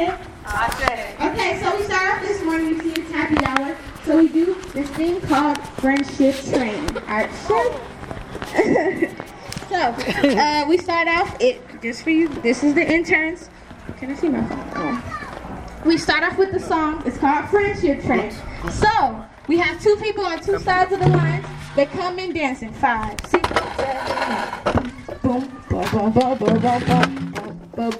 Okay, so we start off this morning, you see it's happy hour. So we do this thing called friendship training. Alright, so, so uh, we start off it just for you. This is the interns. Can I see my phone? Oh. We start off with the song. It's called Friendship Train. So we have two people on two sides of the line. They come in dancing. Five, six, seven, eight. Boom, boom, boom, boom, boom, boom, boom. You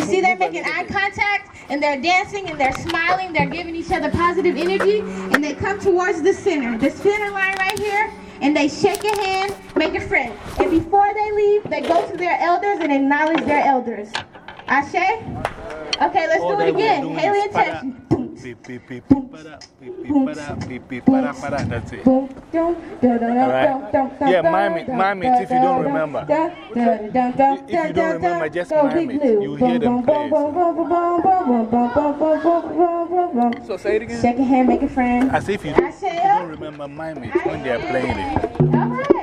see them making eye contact and they're dancing and they're smiling. They're giving each other positive energy and they come towards the center, this center line right here, and they shake a hand, make a friend. And before they leave, they go to their elders and acknowledge their elders. Ashe? Okay, let's do it again. Haley and Tesh. All right? Yeah, mime it, mime it if you don't remember. If you don't remember, just mime it. You hear them play. So say it again. Shake your hand, make a friend. As if if you don't remember, mime it when they're playing it. All right.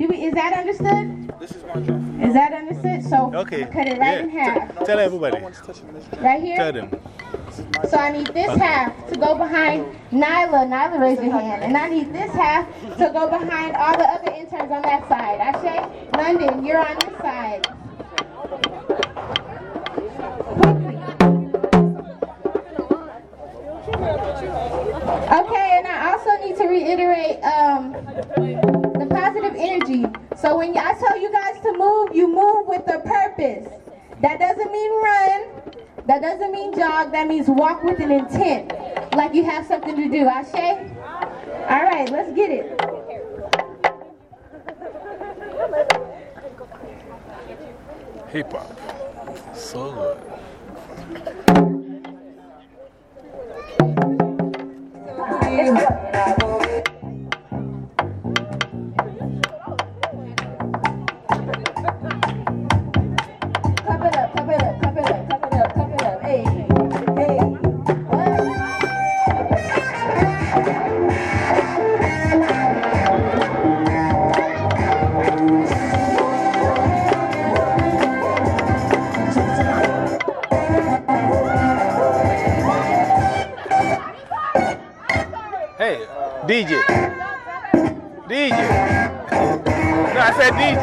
Do we, is that understood? This is my job. Is that understood? So Okay. cut it right Yeah. in half. T- Tell everybody. Right here? Tell them. So I need this half to go behind Nyla. Nyla, raise your hand. And I need this half to go behind all the other interns on that side. Ashe, London, you're on this side. Okay, and I also need to reiterate um, the positive energy. So when I tell you guys to move, you move with a purpose. That doesn't mean run. That doesn't mean jog. That means walk with an intent, like you have something to do. Ashe? All right, let's get it. Hip hop. So good. DJ. DJ. No, I said DJ.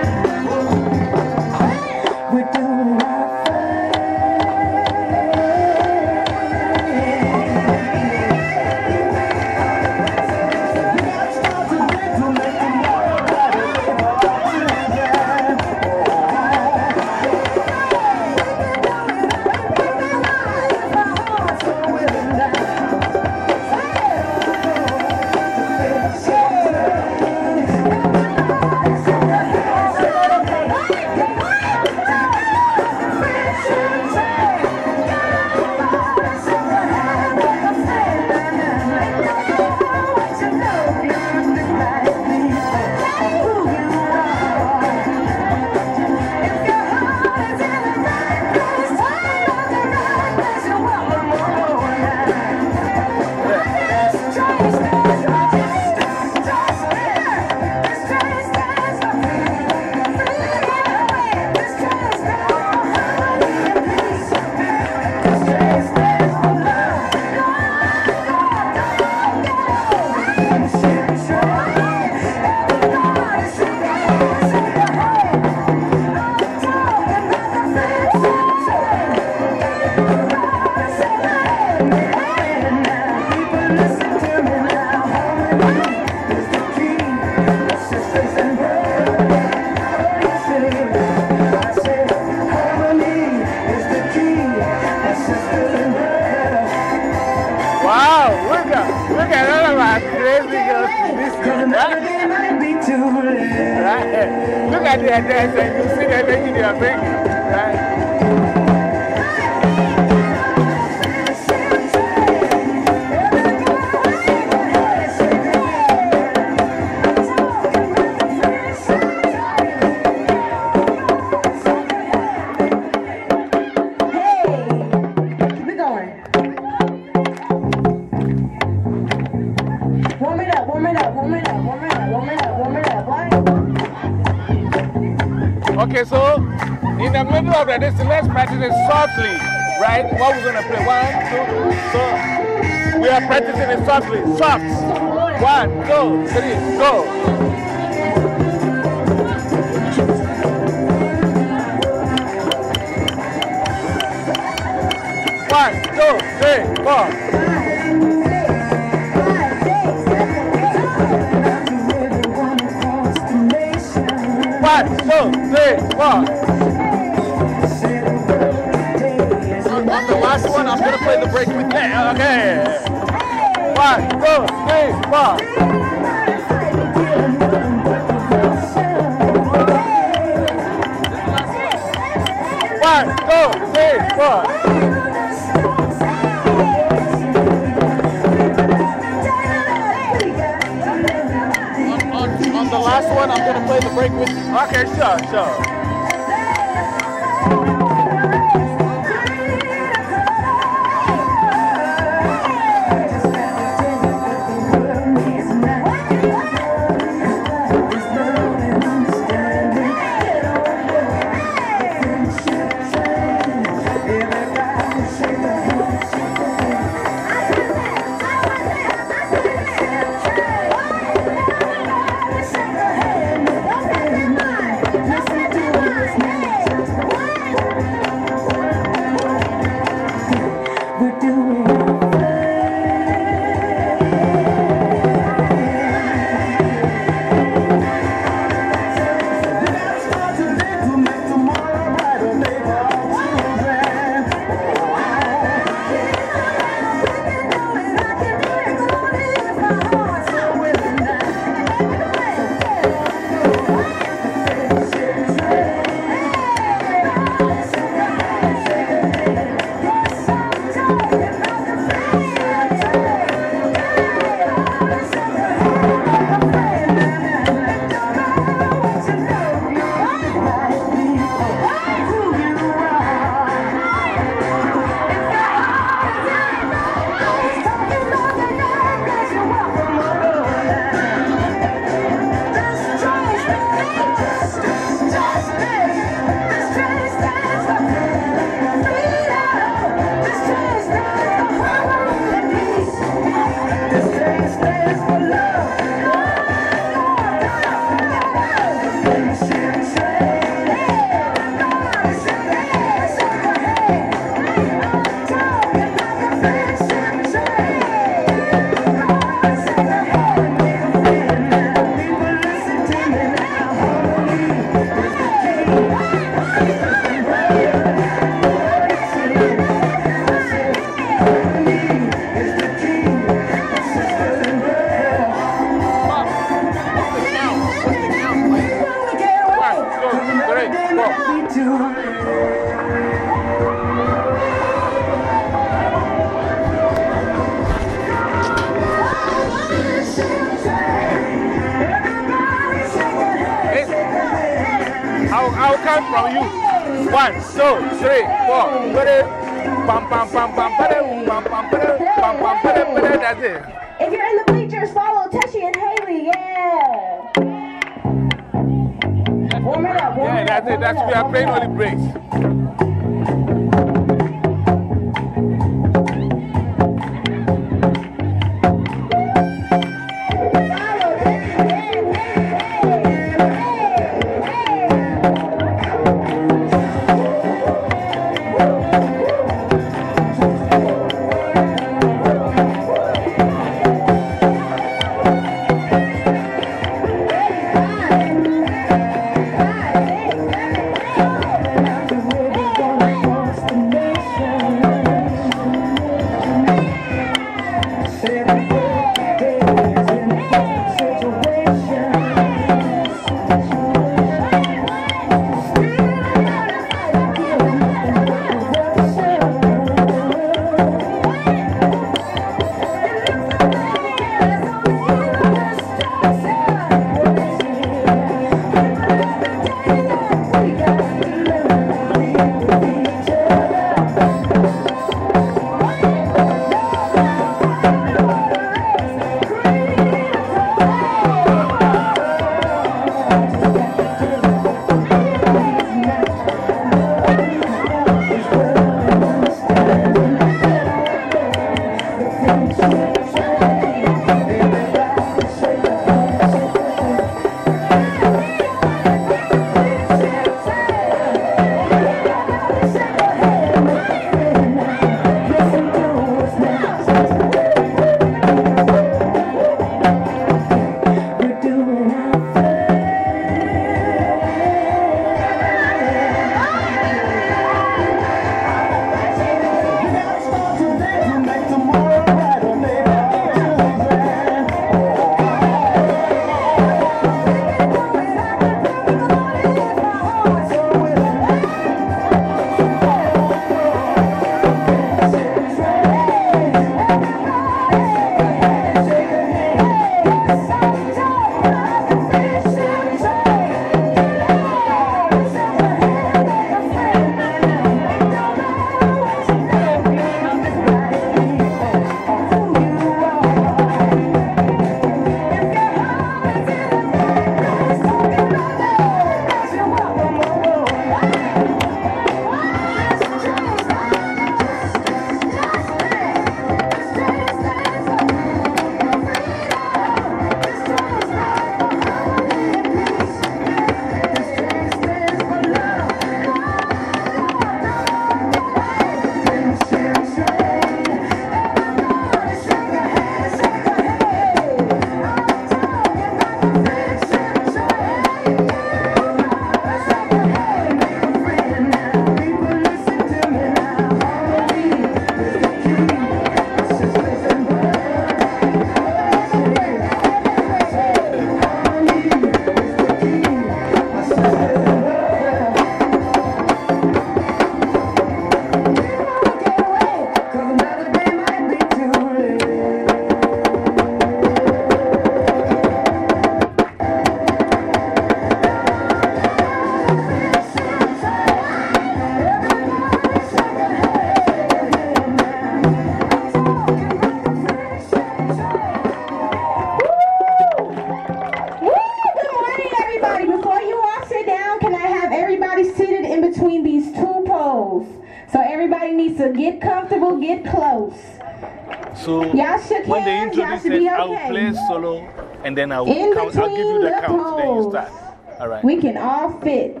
And then I will In count. I'll give you the the count, then you poles. start. All right. We can all fit.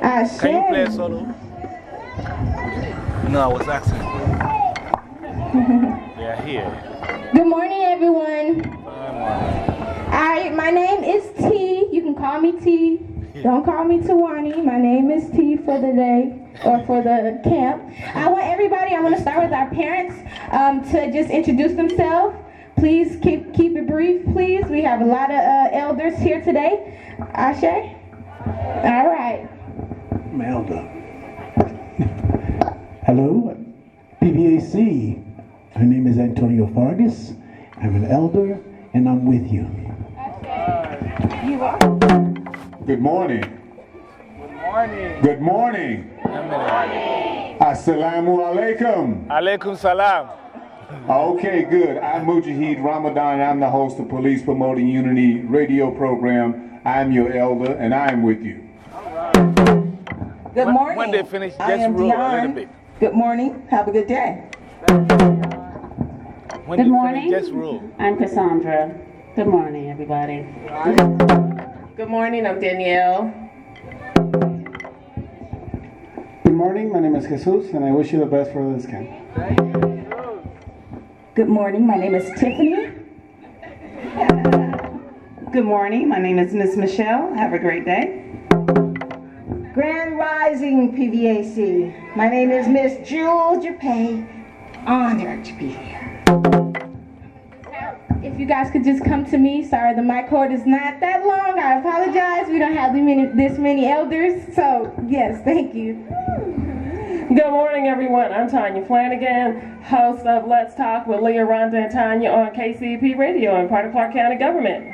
Ashe. Can you play a solo? No, I was asking. Today. All right. Melda. Hello, PVAC. Her name is Antonio Vargas. I'm an elder, and I'm with you. You are. Good morning. Good morning. Good morning. Assalamu alaikum. Alaikum salam. Okay, good. I'm Mujahid Ramadan. I'm the host of Police Promoting Unity radio program. I'm your elder, and I'm with you. Good When- morning. when they finish, I just am roll a little bit. Good morning. Have a good day. When Good morning. Finish, just roll. I'm Cassandra. Good morning, everybody. Good morning. I'm Danielle. Good morning, my name is Jesus, and I wish you the best for this camp. Good morning. My name is Tiffany. Good morning. My name is Miss Michelle. Have a great day. Grand Rising PVAC. My name is Miss Jewel Japay. Honored to be here. If you guys could just come to me. Sorry, the mic cord is not that long. I apologize. We don't have this many, this many elders. So, yes, thank you. Good morning, everyone. I'm Tanya Flanagan, host of Let's Talk with Leah, Rhonda, and Tanya on KCEP Radio and part of Clark County Government.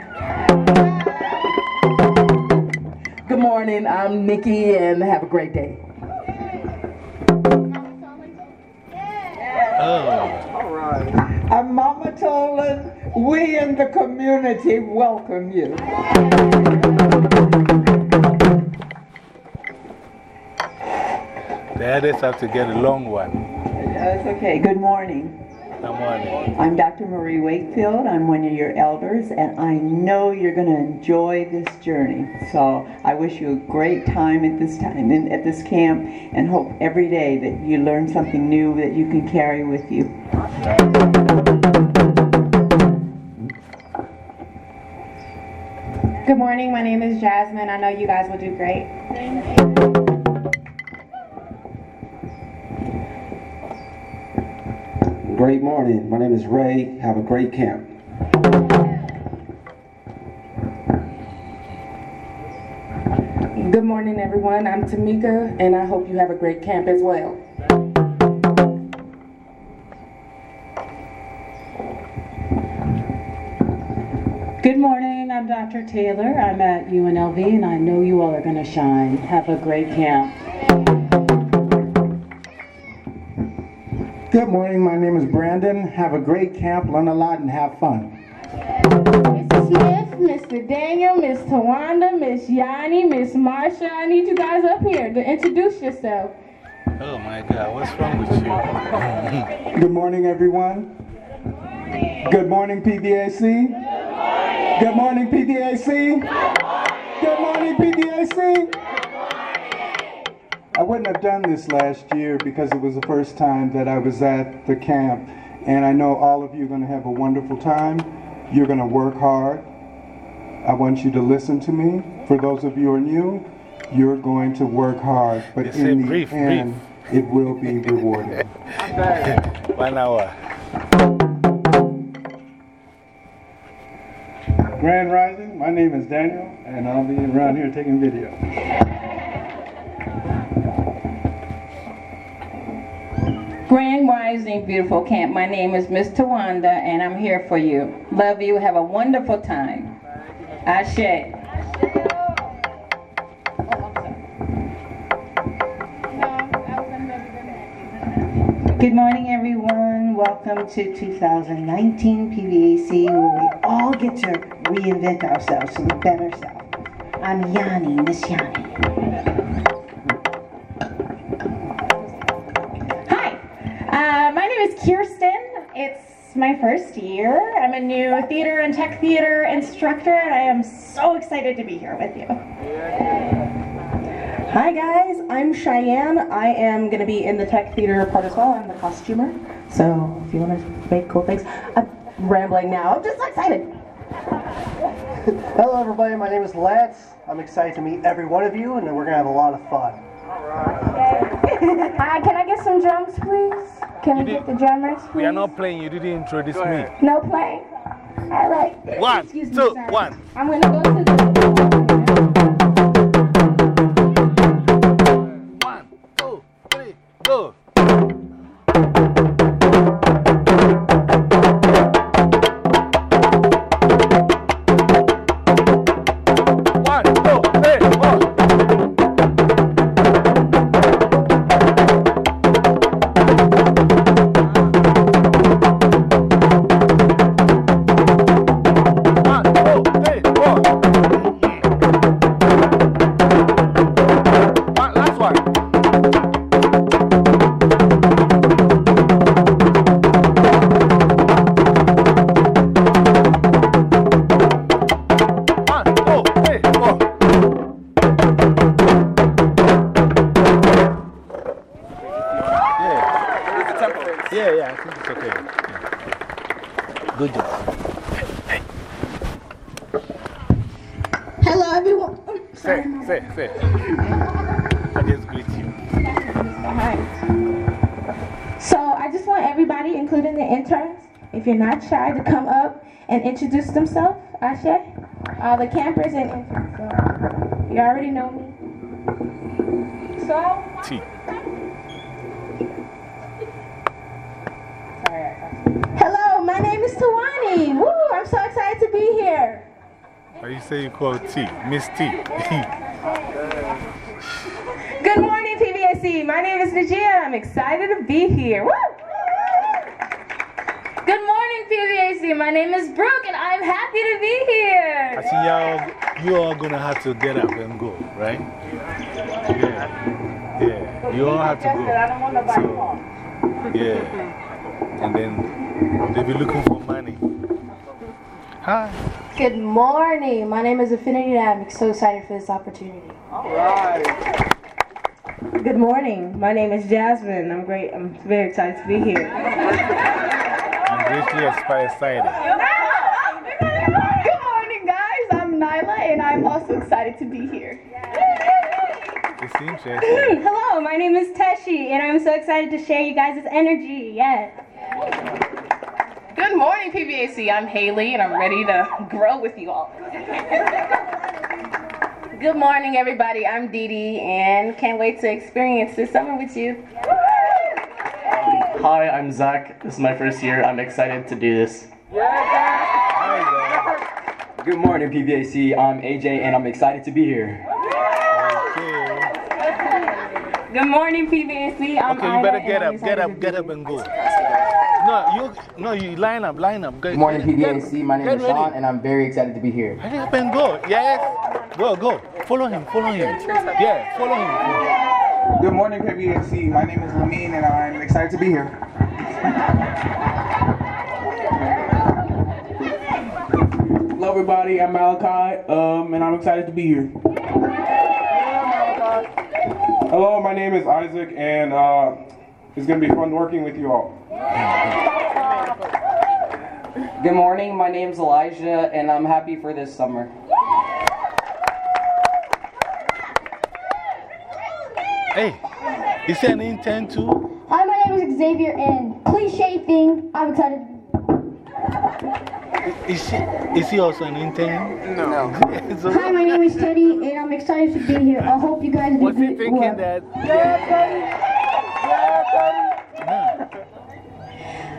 Good morning. I'm Nikki, and have a great day. Oh. I'm Mama Tolan. We in the community welcome you. The others have to get a long one. That's okay. Good morning. Come on. I'm Dr. Marie Wakefield. I'm one of your elders, and I know you're going to enjoy this journey. So I wish you a great time at this time and at this camp, and hope every day that you learn something new that you can carry with you. Good morning. My name is Jasmine. I know you guys will do great. Great morning, my name is Ray. Have a great camp. Good morning, everyone. I'm Tamika, and I hope you have a great camp as well. Good morning. I'm Dr. Taylor. I'm at UNLV, and I know you all are going to shine. Have a great camp. Good morning, my name is Brandon. Have a great camp, learn a lot, and have fun. Mrs. Smith, Mr. Daniel, Miss Tawanda, Miss Yanni, Miss Marsha. I need you guys up here to introduce yourself. Oh my God, what's wrong with you? Good morning, everyone. Good morning, PVAC. Good morning, PVAC. Good morning, PVAC. I wouldn't have done this last year because it was the first time that I was at the camp. And I know all of you are going to have a wonderful time. You're going to work hard. I want you to listen to me. For those of you who are new, you're going to work hard. But They in the brief, end, it will be rewarding. One hour. Grand Rising, my name is Daniel, and I'll be around here taking video. Grand Rising, beautiful camp. My name is Miss Tawanda, and I'm here for you. Love you. Have a wonderful time. Ashe. Good morning, everyone. Welcome to 2019 PVAC, where we all get to reinvent ourselves to be better selves. I'm Yanni, Miss Yanni. Kirsten. It's my first year. I'm a new theater and tech theater instructor, and I am so excited to be here with you. Hi guys, I'm Cheyenne. I am going to be in the tech theater part as well. I'm the costumer. So if you want to make cool things, I'm rambling now. I'm just so excited. Hello everybody, my name is Lance. I'm excited to meet every one of you and we're going to have a lot of fun. Hi, can I get some drums, please? Can we get the drummers, We are not playing, you didn't introduce me. No playing? All right. One, Excuse me, two, sorry. one. I'm going to go to the. I think it's okay. Yeah. Good job. Hello, everyone. Oh, Say, say, say. I just greet you. So I just want everybody, including the interns, if you're not shy, to come up and introduce themselves. Ashe, all the campers and interns. So you already know me. So T. hello, my name is Woo! I'm so excited to be here. Why you say you call T? Miss T. Good morning, PVAC. My name is Najia. I'm excited to be here. Woo! Good morning, PVAC. My name is Brooke, and I'm happy to be here. I see y'all, you all gonna have to get up and go, right? Yeah. Yeah. You all have to go. So, yeah. And then they'll be looking for money. Hi. Good morning. My name is Affinity, and I'm so excited for this opportunity. All right. Good morning. My name is Jasmine. I'm great. I'm very excited to be here. I'm greatly excited. Good morning, guys. I'm Nyla, and I'm also excited to be here. It's interesting. Hello, my name is Teshi, and I'm so excited to share you guys' energy. Yes. Good morning, PVAC. I'm Haley, and I'm ready to grow with you all. Good morning, everybody. I'm Dee Dee, and can't wait to experience this summer with you. Hi, I'm Zach. This is my first year. I'm excited to do this. Good morning, PVAC. I'm AJ, and I'm excited to be here. Good morning, PVAC. I'm Okay, you Ida, better and get I'm up, get up, get up and go. No, you, no, you line up, line up. Good morning, PVAC. My name is. Sean, and I'm very excited to be here. Hurry up and go. Yes. Go, go. Follow him, follow him. Yeah, follow him. Good morning, PVAC. My name is Lamine, and I'm excited to be here. Hello, everybody. I'm Malachi, um, and I'm excited to be here. Hello, my name is Isaac, and uh, it's going to be fun working with you all. Good morning. My name's Elijah, and I'm happy for this summer. Hey, is there an intern too? Hi, my name is Xavier, and cliche thing, I'm excited. Is she, is he also an intern? No. so, Hi, my name is Teddy, and I'm excited to be here. I hope you guys do Was he good thinking work. that?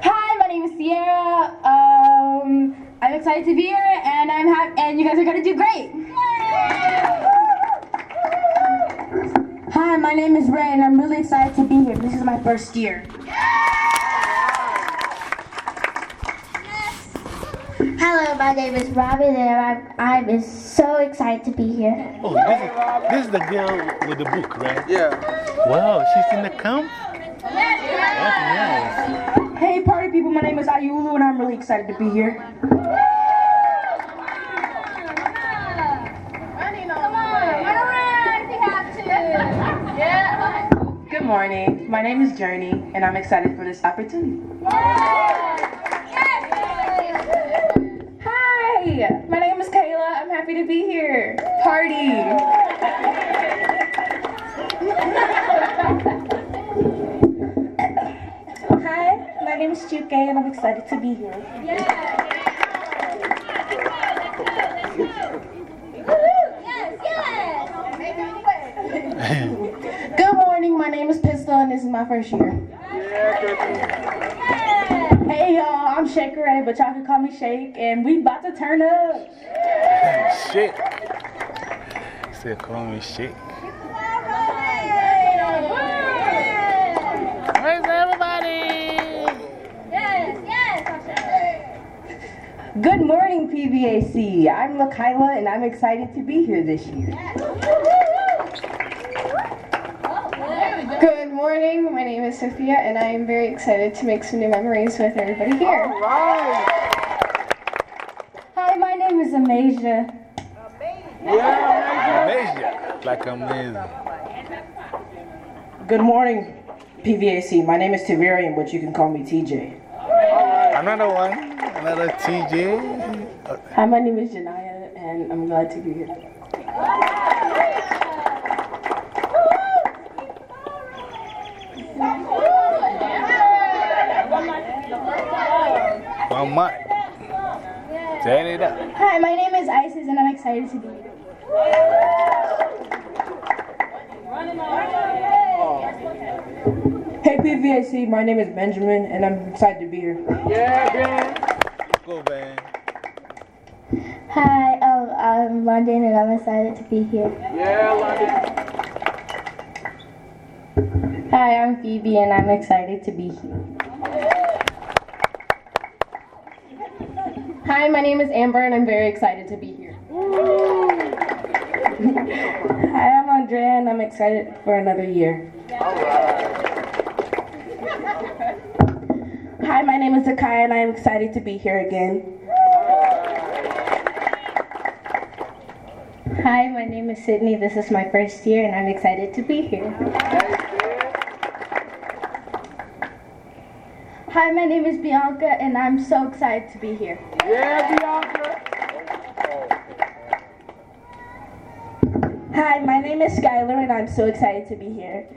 Hi, my name is Sierra. Um, I'm excited to be here, and I'm happy, and you guys are gonna do great. Hi, my name is Ray, and I'm really excited to be here. This is my first year. Hello, my name is Robin, and I'm, I'm so excited to be here. Oh, this is, this is the girl with the book, right? Yeah. Wow, she's in the camp? That's nice. Hey, party people, my name is Ayulu and I'm really excited to be here. Andina, I have too. Yeah, good morning. My name is Journey and I'm excited for this opportunity. Hi, my name is Kayla. I'm happy to be here. Party. Hi, my name is Chuke and I'm excited to be here. Good morning, my name is Pistol and this is my first year. Hey y'all, I'm Shaker Ray, but y'all can call me Shake and we about to turn up. Shit. Still call me shit. Where's everybody? Yes, yes. Good morning, PVAC. I'm Lakaila and I'm excited to be here this year. Good morning. My name is Sophia, and I am very excited to make some new memories with everybody here. Hi, my name is Amasia. Amazing. Like amazing. Good morning, PVAC. My name is Tavarian, but you can call me TJ. Another one. Another TJ. Hi, my name is Janaya and I'm glad to be here. Month. Turn it up. Hi, my name is Isis and I'm excited to be here. Hey, PVAC. My name is Benjamin and I'm excited to be here. Yeah, Ben. Go, Ben. Hi, um, I'm London and I'm excited to be here. Yeah, London. Hi, I'm Phoebe and I'm excited to be here. Hi, my name is Amber, and I'm very excited to be here. Hi, I'm Andrea and I'm excited for another year. Hi, my name is Zakai and I'm excited to be here again. Hi, my name is Sydney. This is my first year and I'm excited to be here. Hi, my name is Bianca and I'm so excited to be here. Yeah, Bianca. Hi, my name is Skylar and I'm so excited to be here.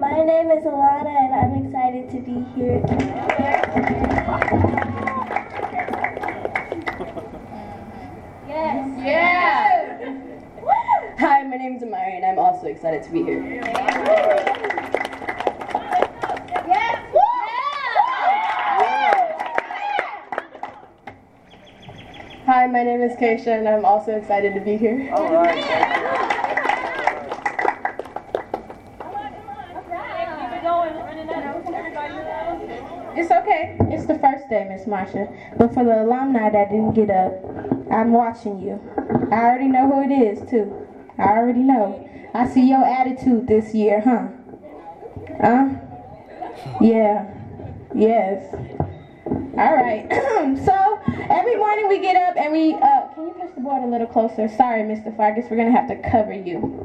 My name is Alana and I'm excited to be here. Also excited to be here. Hi, my name is Keisha, and I'm also excited to be here. All right. It's okay. It's the first day, Miss Marsha. But for the alumni that didn't get up, I'm watching you. I already know who it is, too. I already know. I see your attitude this year, huh? Huh? Yeah. Yes. All right. so every morning we get up and we. Uh, can you push the board a little closer? Sorry, Mr. Fargus. We're gonna have to cover you.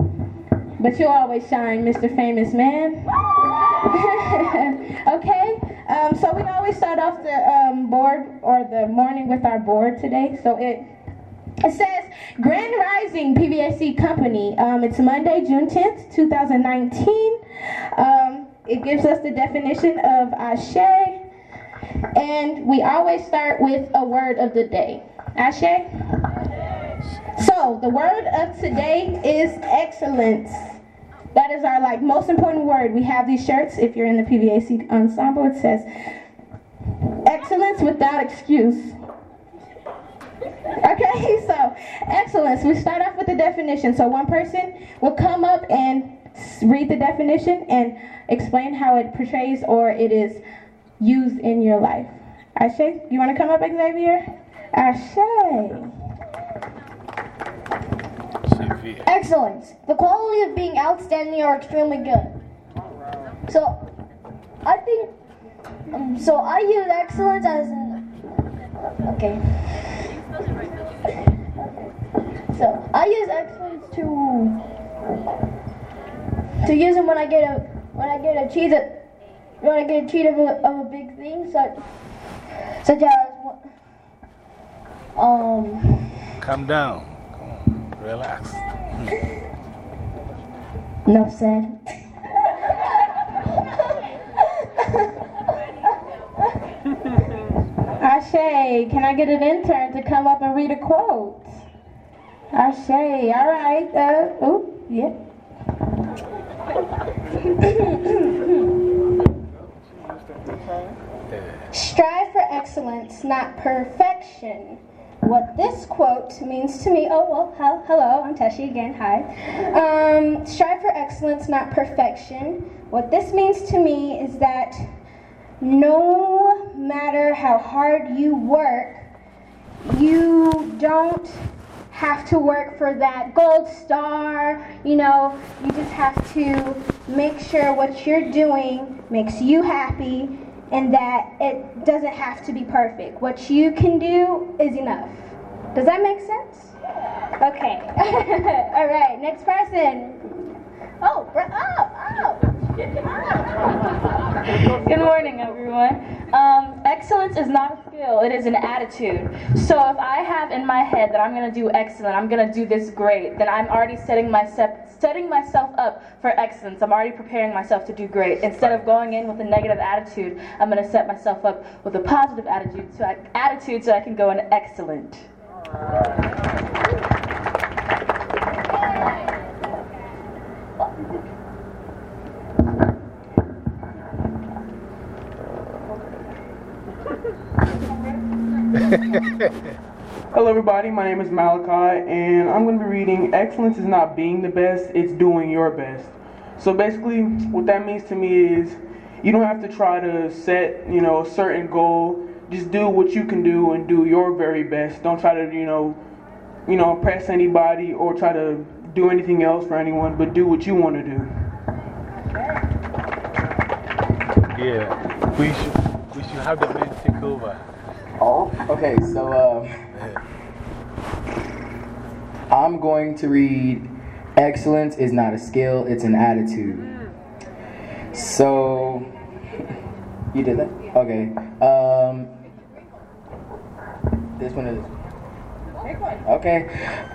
But you always shine, Mr. Famous Man. okay. Um, so we always start off the um, board or the morning with our board today. So it it says Grand Rising PVAC Company. Um, it's Monday, June 10th, 2019. Um, it gives us the definition of Ashe. And we always start with a word of the day. Ashe? So the word of today is excellence. That is our like most important word. We have these shirts. If you're in the PVAC ensemble, it says excellence without excuse. Okay, so excellence. We start off with the definition. So one person will come up and read the definition and explain how it portrays or it is used in your life. Ashe, you want to come up, Xavier? Ashe. Excellence. The quality of being outstanding or extremely good. So, I think. Um, so I use excellence as an. Okay. So I use excellence to to use them when I get a when I get a cheat a, when I get a cheat of a, of a big thing such such as um Calm down. Come on. Relax. enough said. Ashe, can I get an intern to come up and read a quote? Ashe, all right. Uh, oh, yeah. Strive for excellence, not perfection. What this quote means to me, oh, well, hel- hello, I'm Teshi again, hi. Um, strive for excellence, not perfection. What this means to me is that no matter how hard you work, you don't have to work for that gold star. You know, you just have to make sure what you're doing makes you happy and that it doesn't have to be perfect. What you can do is enough. Does that make sense? Okay. All right, next person. Oh, oh. Good morning, everyone. Um, excellence is not a skill, it is an attitude. So if I have in my head that I'm going to do excellent, I'm going to do this great, then I'm already setting myself setting myself up for excellence. I'm already preparing myself to do great. Instead of going in with a negative attitude, I'm going to set myself up with a positive attitude so I, attitude so I can go in excellent. Hello, everybody. My name is Malachi, and I'm going to be reading Excellence is not being the best, it's doing your best. So, basically, what that means to me is you don't have to try to set, you know, a certain goal. Just do what you can do and do your very best. Don't try to, you know, you know, impress anybody or try to do anything else for anyone, but do what you want to do. Yeah. We should, we should have the men take over. Oh, okay, so uh, I'm going to read Excellence is not a skill, it's an attitude. So, you did that? Okay. Um, this one is. Okay.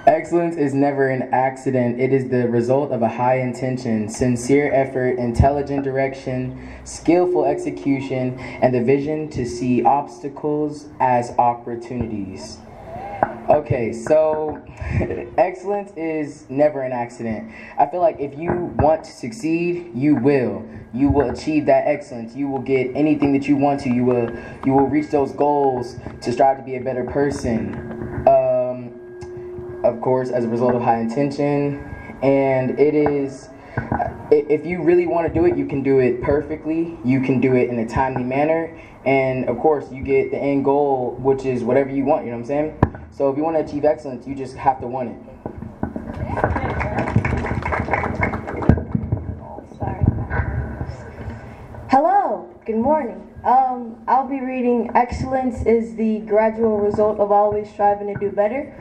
Excellence is never an accident. It is the result of a high intention, sincere effort, intelligent direction, skillful execution, and the vision to see obstacles as opportunities. Okay, so excellence is never an accident. I feel like if you want to succeed, you will. You will achieve that excellence. You will get anything that you want to. You will you will reach those goals to strive to be a better person. Um, of course, as a result of high intention, and it is if you really want to do it, you can do it perfectly. You can do it in a timely manner. And of course, you get the end goal, which is whatever you want. You know what I'm saying? So if you want to achieve excellence, you just have to want it. Hello, good morning. Um, I'll be reading Excellence is the gradual result of always striving to do better.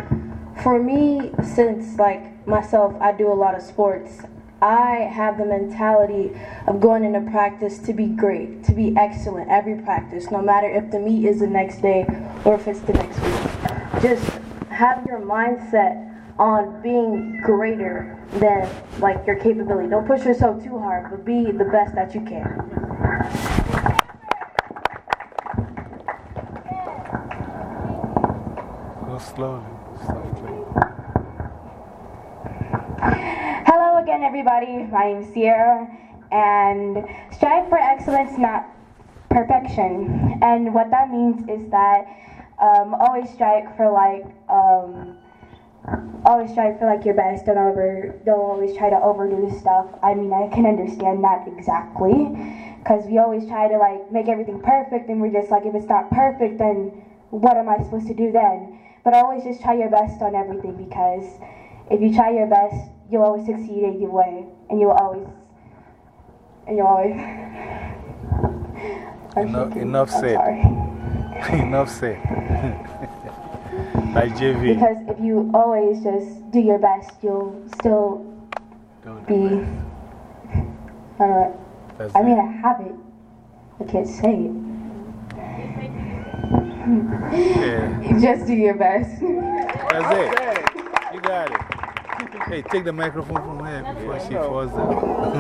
For me, since like myself, I do a lot of sports, I have the mentality of going into practice to be great, to be excellent every practice, no matter if the meet is the next day or if it's the next week. Just have your mindset on being greater than like your capability. Don't push yourself too hard, but be the best that you can. Go slowly. Slowly. Everybody. My name is Sierra, and strive for excellence, not perfection. And what that means is that um, always strive for like um, always strive for like your best. Don't over, don't always try to overdo stuff. I mean, I can understand that exactly, because we always try to like make everything perfect, and we're just like, if it's not perfect, then what am I supposed to do then? But always just try your best on everything because if you try your best, you'll always succeed either way, and you'll always, and you'll always. Enough, enough said. enough said. like JV. Because if you always just do your best, you'll still be. I don't know. That's I mean, I have it. I can't say it. Yeah. Just do your best. That's it. You got it. Hey, take the microphone from her before she falls down.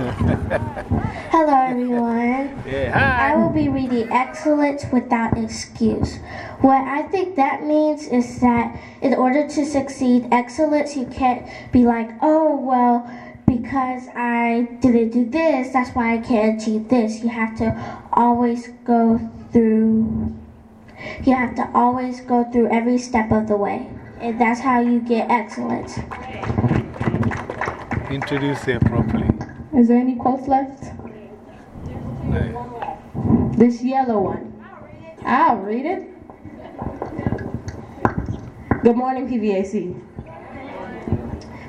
Hello, everyone. Yeah, hi. I will be reading Excellence Without Excuse. What I think that means is that in order to succeed excellence, you can't be like, oh, well, because I didn't do this, that's why I can't achieve this. You have to always go through, you have to always go through every step of the way. And that's how you get excellence. Introduce her properly. Is there any quotes left? This yellow one. I'll read it. Good morning, PVAC.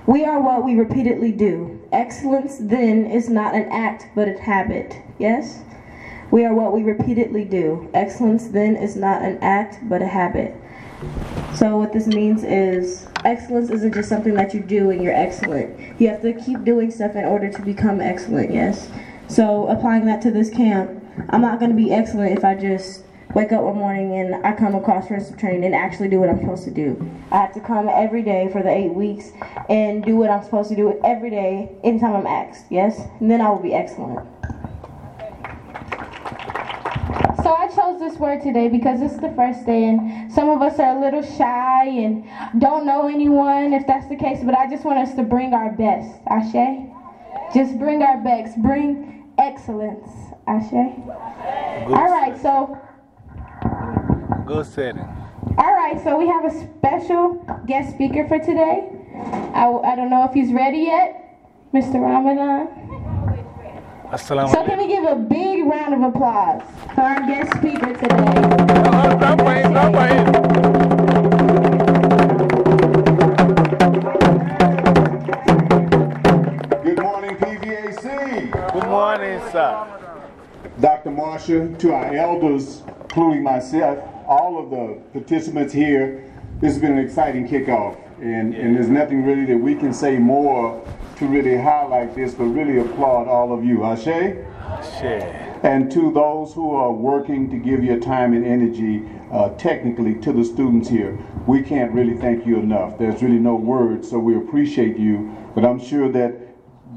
We are what we repeatedly do. Excellence, then, is not an act, but a habit. Yes? We are what we repeatedly do. Excellence, then, is not an act, but a habit. So, what this means is excellence isn't just something that you do and you're excellent. You have to keep doing stuff in order to become excellent, yes? So, applying that to this camp, I'm not going to be excellent if I just wake up one morning and I come across first training and actually do what I'm supposed to do. I have to come every day for the eight weeks and do what I'm supposed to do every day anytime I'm asked, yes? And then I will be excellent. So I chose this word today because it's the first day and some of us are a little shy and don't know anyone if that's the case, but I just want us to bring our best. Ashe? Just bring our best. Bring excellence. Ashe? All right, so Good setting. all right, so we have a special guest speaker for today. I, I don't know if he's ready yet, Mr. Ramadan. Assalamu So can we give a big round of applause for our guest speaker today? Good morning, PVAC. Good morning, sir. Dr. Marsha, to our elders, including myself, all of the participants here, this has been an exciting kickoff. And, and there's nothing really that we can say more to really highlight this, but really applaud all of you. Ashe? Ashe. And to those who are working to give your time and energy uh, technically to the students here, we can't really thank you enough. There's really no words, so we appreciate you. But I'm sure that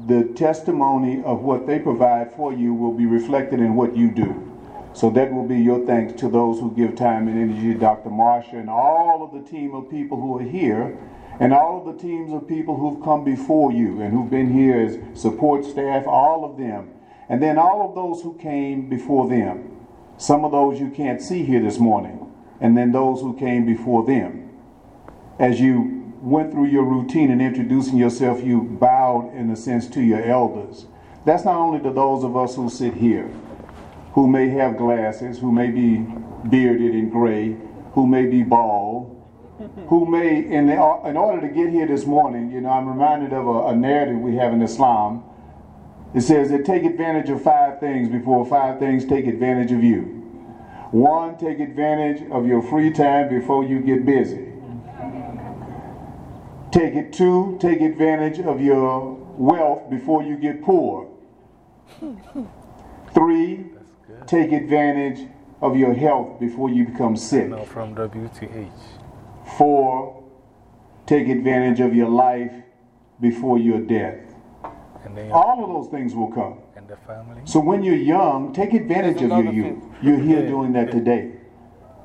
the testimony of what they provide for you will be reflected in what you do. So that will be your thanks to those who give time and energy, Dr. Marsha, and all of the team of people who are here, and all of the teams of people who've come before you and who've been here as support staff, all of them. And then all of those who came before them. Some of those you can't see here this morning, and then those who came before them. As you went through your routine in introducing yourself, you bowed in a sense to your elders. That's not only to those of us who sit here, who may have glasses, who may be bearded and gray, who may be bald, Mm-hmm. who may, in, the, in order to get here this morning, you know, I'm reminded of a, a narrative we have in Islam. It says that take advantage of five things before five things take advantage of you. One, take advantage of your free time before you get busy. Take it two, take advantage of your wealth before you get poor. Three, take advantage of your health before you become sick. No, from WTH. Four, take advantage of your life before your death. All of those things will come. and the family. So when you're young, take advantage of your youth. You're here doing that today.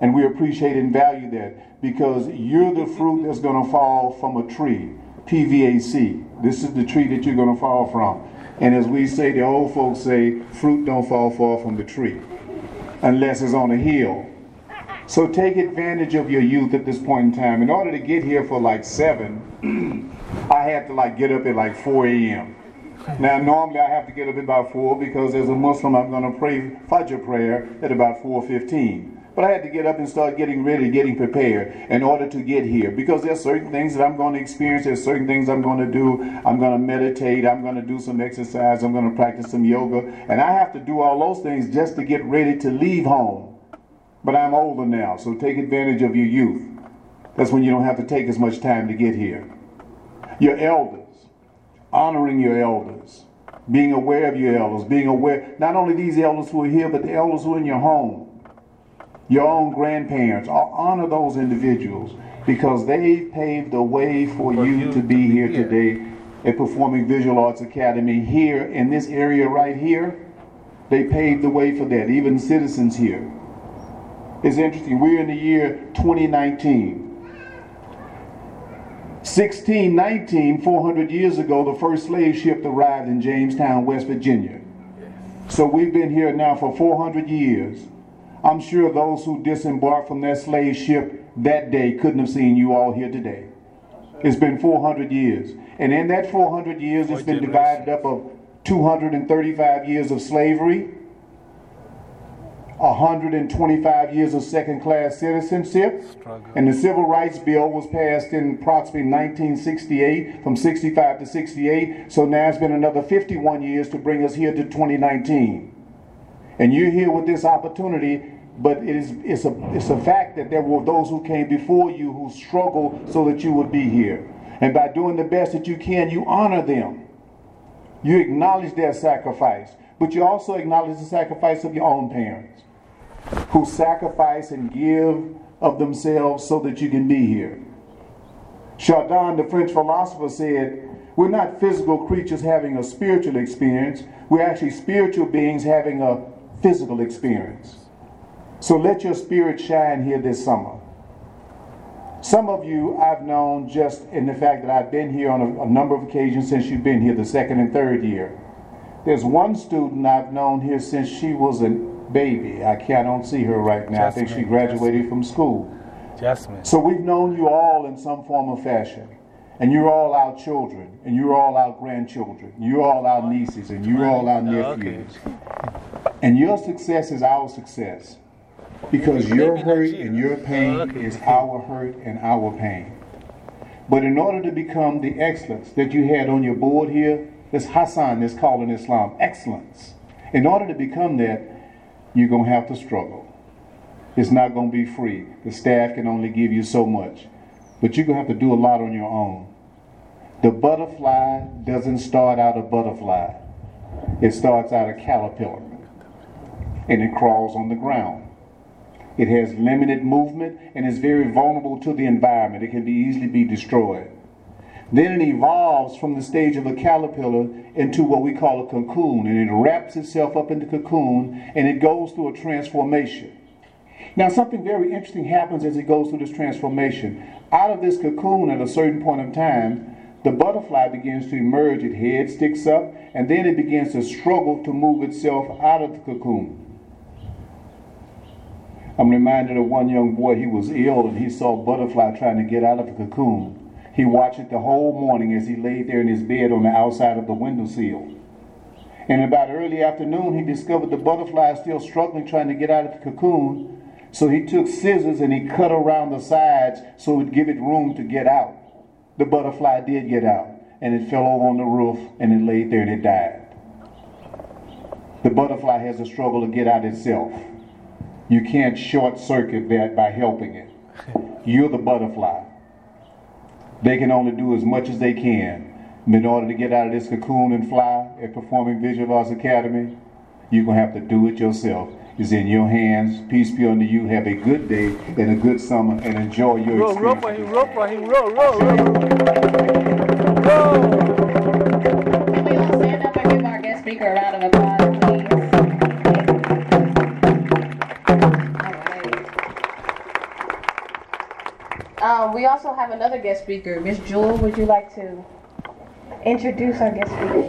And we appreciate and value that because you're the fruit that's going to fall from a tree. PVAC. This is the tree that you're going to fall from. And as we say, the old folks say, fruit don't fall far from the tree unless it's on a hill. So take advantage of your youth at this point in time. In order to get here for like 7, I had to like get up at like 4 a.m. Now, normally I have to get up at about 4 because as a Muslim, I'm going to pray Fajr prayer at about 4.15. But I had to get up and start getting ready, getting prepared in order to get here because there's certain things that I'm going to experience. There's certain things I'm going to do. I'm going to meditate. I'm going to do some exercise. I'm going to practice some yoga. And I have to do all those things just to get ready to leave home. But I'm older now, so take advantage of your youth. That's when you don't have to take as much time to get here. Your elders, honoring your elders, being aware of your elders, being aware, not only these elders who are here, but the elders who are in your home your own grandparents. Honor those individuals because they paved the way for, for you, you, to be here today at Performing Visual Arts Academy here in this area right here. They paved the way for that, even citizens here. It's interesting. We're in the year 2019. 1619, 400 years ago, the first slave ship arrived in Jamestown, West Virginia. So we've been here now for 400 years. I'm sure those who disembarked from that slave ship that day couldn't have seen you all here today. It's been 400 years. And in that 400 years, it's been divided up of 235 years of slavery, 125 years of second class citizenship, and the Civil Rights Bill was passed in approximately 1968, from 65 to 68. So now it's been another 51 years to bring us here to 2019. And you're here with this opportunity, but it is, it's, a, it's a fact that there were those who came before you who struggled so that you would be here. And by doing the best that you can, you honor them. You acknowledge their sacrifice, but you also acknowledge the sacrifice of your own parents who sacrifice and give of themselves so that you can be here. Chardin, the French philosopher, said, We're not physical creatures having a spiritual experience, we're actually spiritual beings having a physical experience. So let your spirit shine here this summer. Some of you I've known just in the fact that I've been here on a, a, number of occasions since you've been here, the second and third year. There's one student I've known here since she was a baby. I can't I don't see her right now. Jasmine, I think she graduated Jasmine. from school. Jasmine. So we've known you all in some form or fashion. And you're all our children, and you're all our grandchildren, you're all our nieces, and you're all our nephews. And your success is our success because your hurt and your pain is our hurt and our pain. But in order to become the excellence that you had on your board here, this Ihsan is calling Islam excellence. In order to become that, you're going to have to struggle. It's not going to be free. The staff can only give you so much. But you're going to have to do a lot on your own. The butterfly doesn't start out a butterfly, it starts out a caterpillar and it crawls on the ground. It has limited movement and is very vulnerable to the environment. It can be easily be destroyed. Then it evolves from the stage of a caterpillar into what we call a cocoon, and it wraps itself up in the cocoon and it goes through a transformation. Now, something very interesting happens as it goes through this transformation. Out of this cocoon, at a certain point in time, the butterfly begins to emerge, its head sticks up, and then it begins to struggle to move itself out of the cocoon. I'm reminded of one young boy, he was ill and he saw a butterfly trying to get out of the cocoon. He watched it the whole morning as he laid there in his bed on the outside of the windowsill. And about early afternoon, he discovered the butterfly still struggling trying to get out of the cocoon. So he took scissors and he cut around the sides so it would give it room to get out. The butterfly did get out, and it fell over on the roof and it laid there and it died. The butterfly has to struggle to get out itself. You can't short circuit that by helping it. You're the butterfly. They can only do as much as they can. In order to get out of this cocoon and fly at Performing Visual Arts Academy, you're going to have to do it yourself. It's in your hands. Peace be unto you. Have a good day and a good summer and enjoy your roll, experience. Roll for him, roll roll, roll, roll. Roll. Can we all stand up and give our guest speaker a round of applause? Also have another guest speaker. Miss Jewel, would you like to introduce our guest speaker?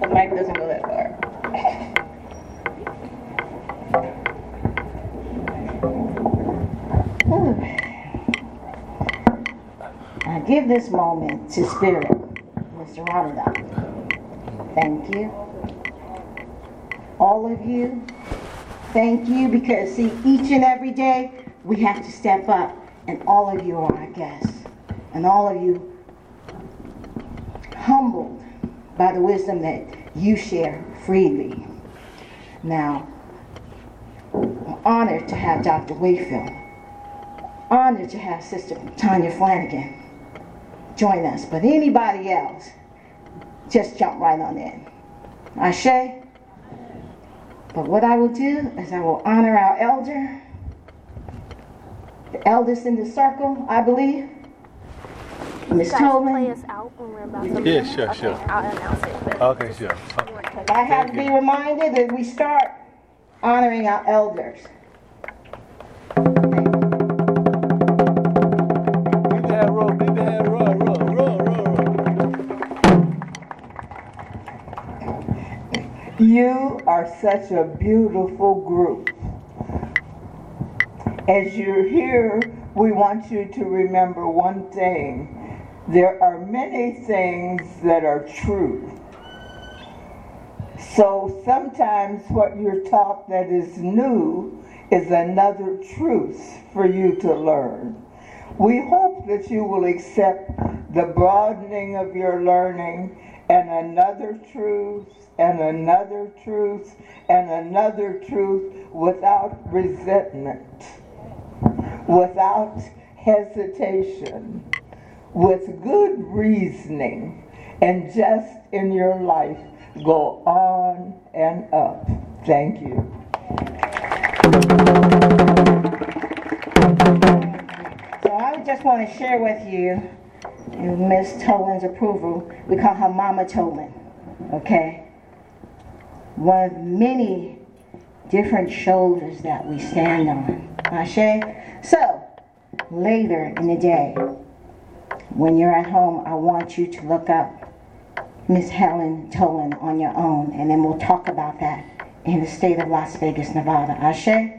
The mic doesn't go that far. Hmm. I give this moment to Spirit, Mr. Ramadan. Thank you. All of you thank you because, see, each and every day we have to step up, and all of you are our guests, and all of you humbled by the wisdom that you share freely. Now, I'm honored to have Dr. Wakefield, honored to have Sister Tanya Flanagan join us, but anybody else, just jump right on in. Ashe? But what I will do is I will honor our elder, the eldest in the circle, I believe, Miss Tolman. Yeah, sure, sure. Okay, sure. Okay. I have to be reminded that we start honoring our elders. You are such a beautiful group. As you're here, we want you to remember one thing. There are many things that are true. So sometimes what you're taught that is new is another truth for you to learn. We hope that you will accept the broadening of your learning and another truth and another truth and another truth without resentment, without hesitation, with good reasoning, and just in your life go on and up. Thank you. So I just want to share with you, Miss Tolan's approval. We call her Mama Tolan, okay? One of many different shoulders that we stand on. Ashe? So, later in the day, when you're at home, I want you to look up Miss Helen Tolan on your own, and then we'll talk about that in the state of Las Vegas, Nevada. Ashe?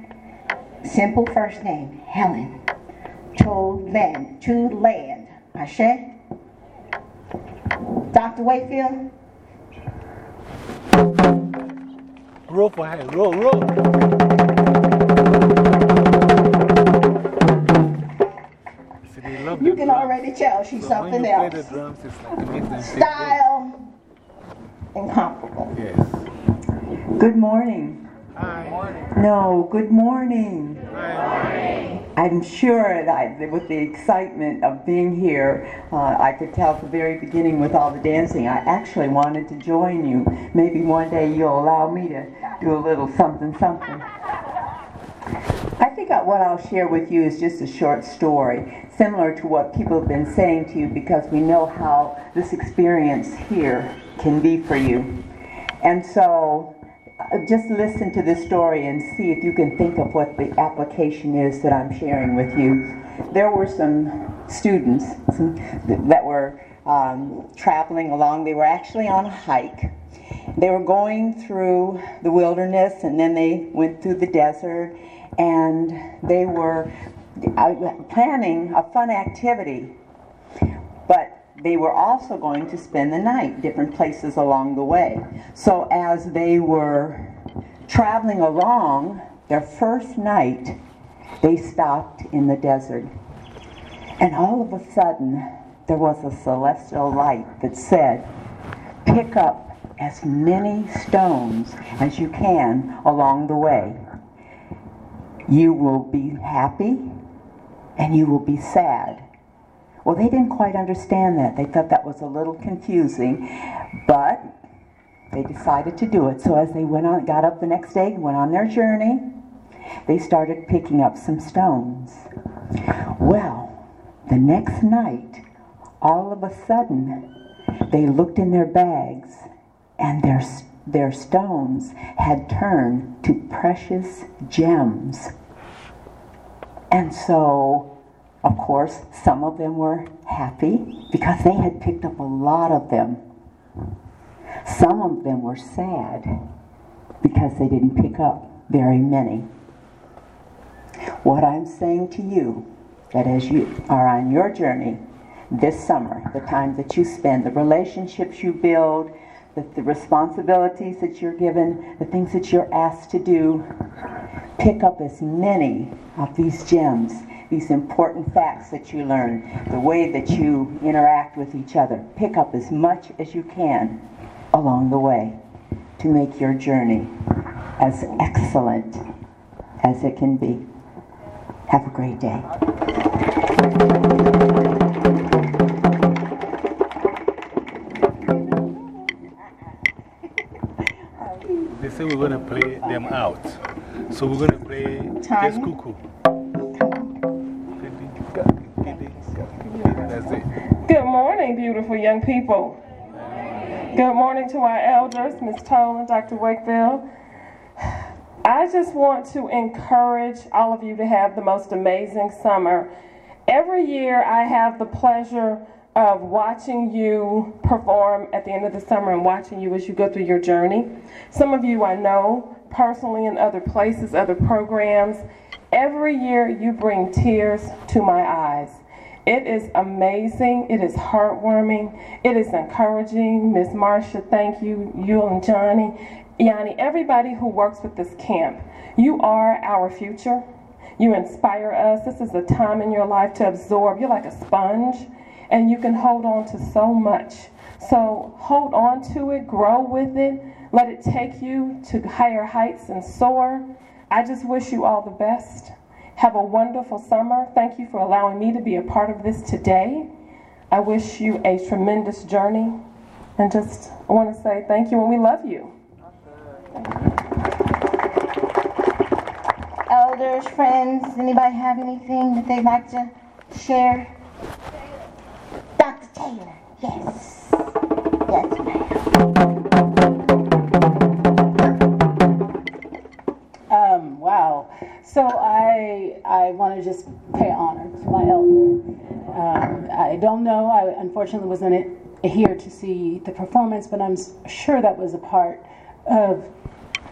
Simple first name, Helen. Tolan, to land. Ashe? Dr. Wakefield? Roll for her. Roll, roll. You can already tell she's So something when you else. play the drums, it's like it makes them Style, incomparable. good. Yes. Good morning. No, good morning. I'm sure that I, with the excitement of being here, uh, I could tell at the very beginning with all the dancing, I actually wanted to join you. Maybe one day you'll allow me to do a little something, something. I think what I'll share with you is just a short story, similar to what people have been saying to you, because we know how this experience here can be for you. And so, uh, just listen to this story and see if you can think of what the application is that I'm sharing with you. There were some students that were um, traveling along. They were actually on a hike. They were going through the wilderness and then they went through the desert and they were planning a fun activity. But they were also going to spend the night different places along the way. So as they were traveling along their first night, they stopped in the desert. And all of a sudden, there was a celestial light that said, pick up as many stones as you can along the way. You will be happy and you will be sad. Well, they didn't quite understand that. They thought that was a little confusing, but they decided to do it. So as they went on, got up the next day, went on their journey, they started picking up some stones. Well, the next night, all of a sudden, they looked in their bags and their, their stones had turned to precious gems. And so, of course, some of them were happy because they had picked up a lot of them. Some of them were sad because they didn't pick up very many. What I'm saying to you, that as you are on your journey this summer, the time that you spend, the relationships you build, the, the responsibilities that you're given, the things that you're asked to do, pick up as many of these gems, these important facts that you learn, the way that you interact with each other. Pick up as much as you can along the way to make your journey as excellent as it can be. Have a great day. Say we're going to play them out. So we're going to play Just Cuckoo. That's it. Good morning, beautiful young people. Good morning to our elders, Ms. Tolan, Dr. Wakefield. I just want to encourage all of you to have the most amazing summer. Every year, I have the pleasure of watching you perform at the end of the summer and watching you as you go through your journey. Some of you I know personally in other places, other programs. Every year, you bring tears to my eyes. It is amazing. It is heartwarming. It is encouraging. Miss Marcia, thank you. You and Johnny. Yanni, everybody who works with this camp, you are our future. You inspire us. This is a time in your life to absorb. You're like a sponge, and you can hold on to so much. So hold on to it, grow with it, let it take you to higher heights and soar. I just wish you all the best. Have a wonderful summer. Thank you for allowing me to be a part of this today. I wish you a tremendous journey. And just want to say thank you and we love you. Elders, friends, anybody have anything that they'd like to share? Yes. Yes, Um, wow. So I I want to just pay honor to my elder. Um, I don't know. I unfortunately wasn't here to see the performance, but I'm sure that was a part of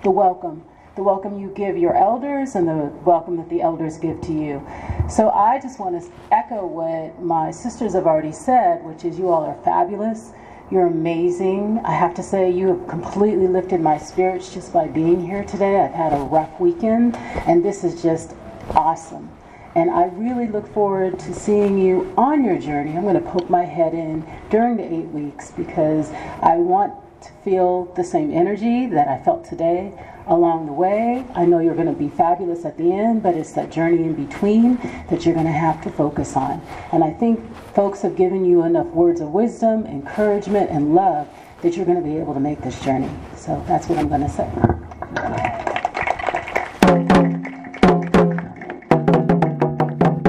the welcome, the welcome you give your elders, and the welcome that the elders give to you. So I just want to echo what my sisters have already said, which is you all are fabulous. You're amazing. I have to say, you have completely lifted my spirits just by being here today. I've had a rough weekend, and this is just awesome. And I really look forward to seeing you on your journey. I'm going to poke my head in during the eight weeks because I want to feel the same energy that I felt today along the way. I know you're going to be fabulous at the end, but it's that journey in between that you're going to have to focus on. And I think folks have given you enough words of wisdom, encouragement, and love that you're going to be able to make this journey. So that's what I'm going to say.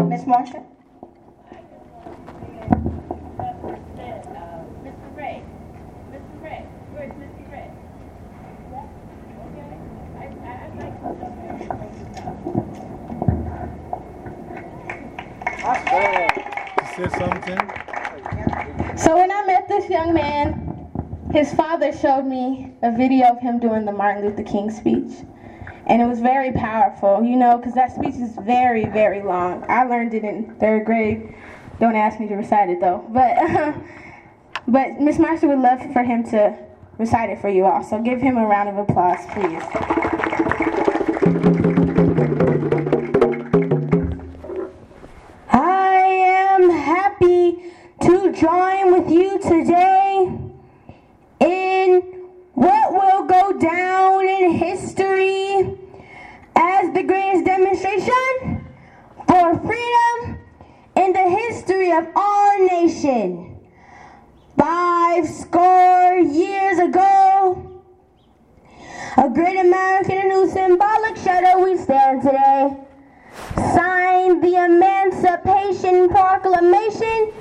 Miss Marcia? Say something. So when I met this young man, his father showed me a video of him doing the Martin Luther King speech. And it was very powerful, you know, because that speech is very, very long. I learned it in third grade. Don't ask me to recite it though. But but Miss Marcia would love for him to recite it for you all. So give him a round of applause, please. Join with you today in what will go down in history as the greatest demonstration for freedom in the history of our nation. Five score years ago, a great American in whose symbolic shadow we stand today signed the Emancipation Proclamation,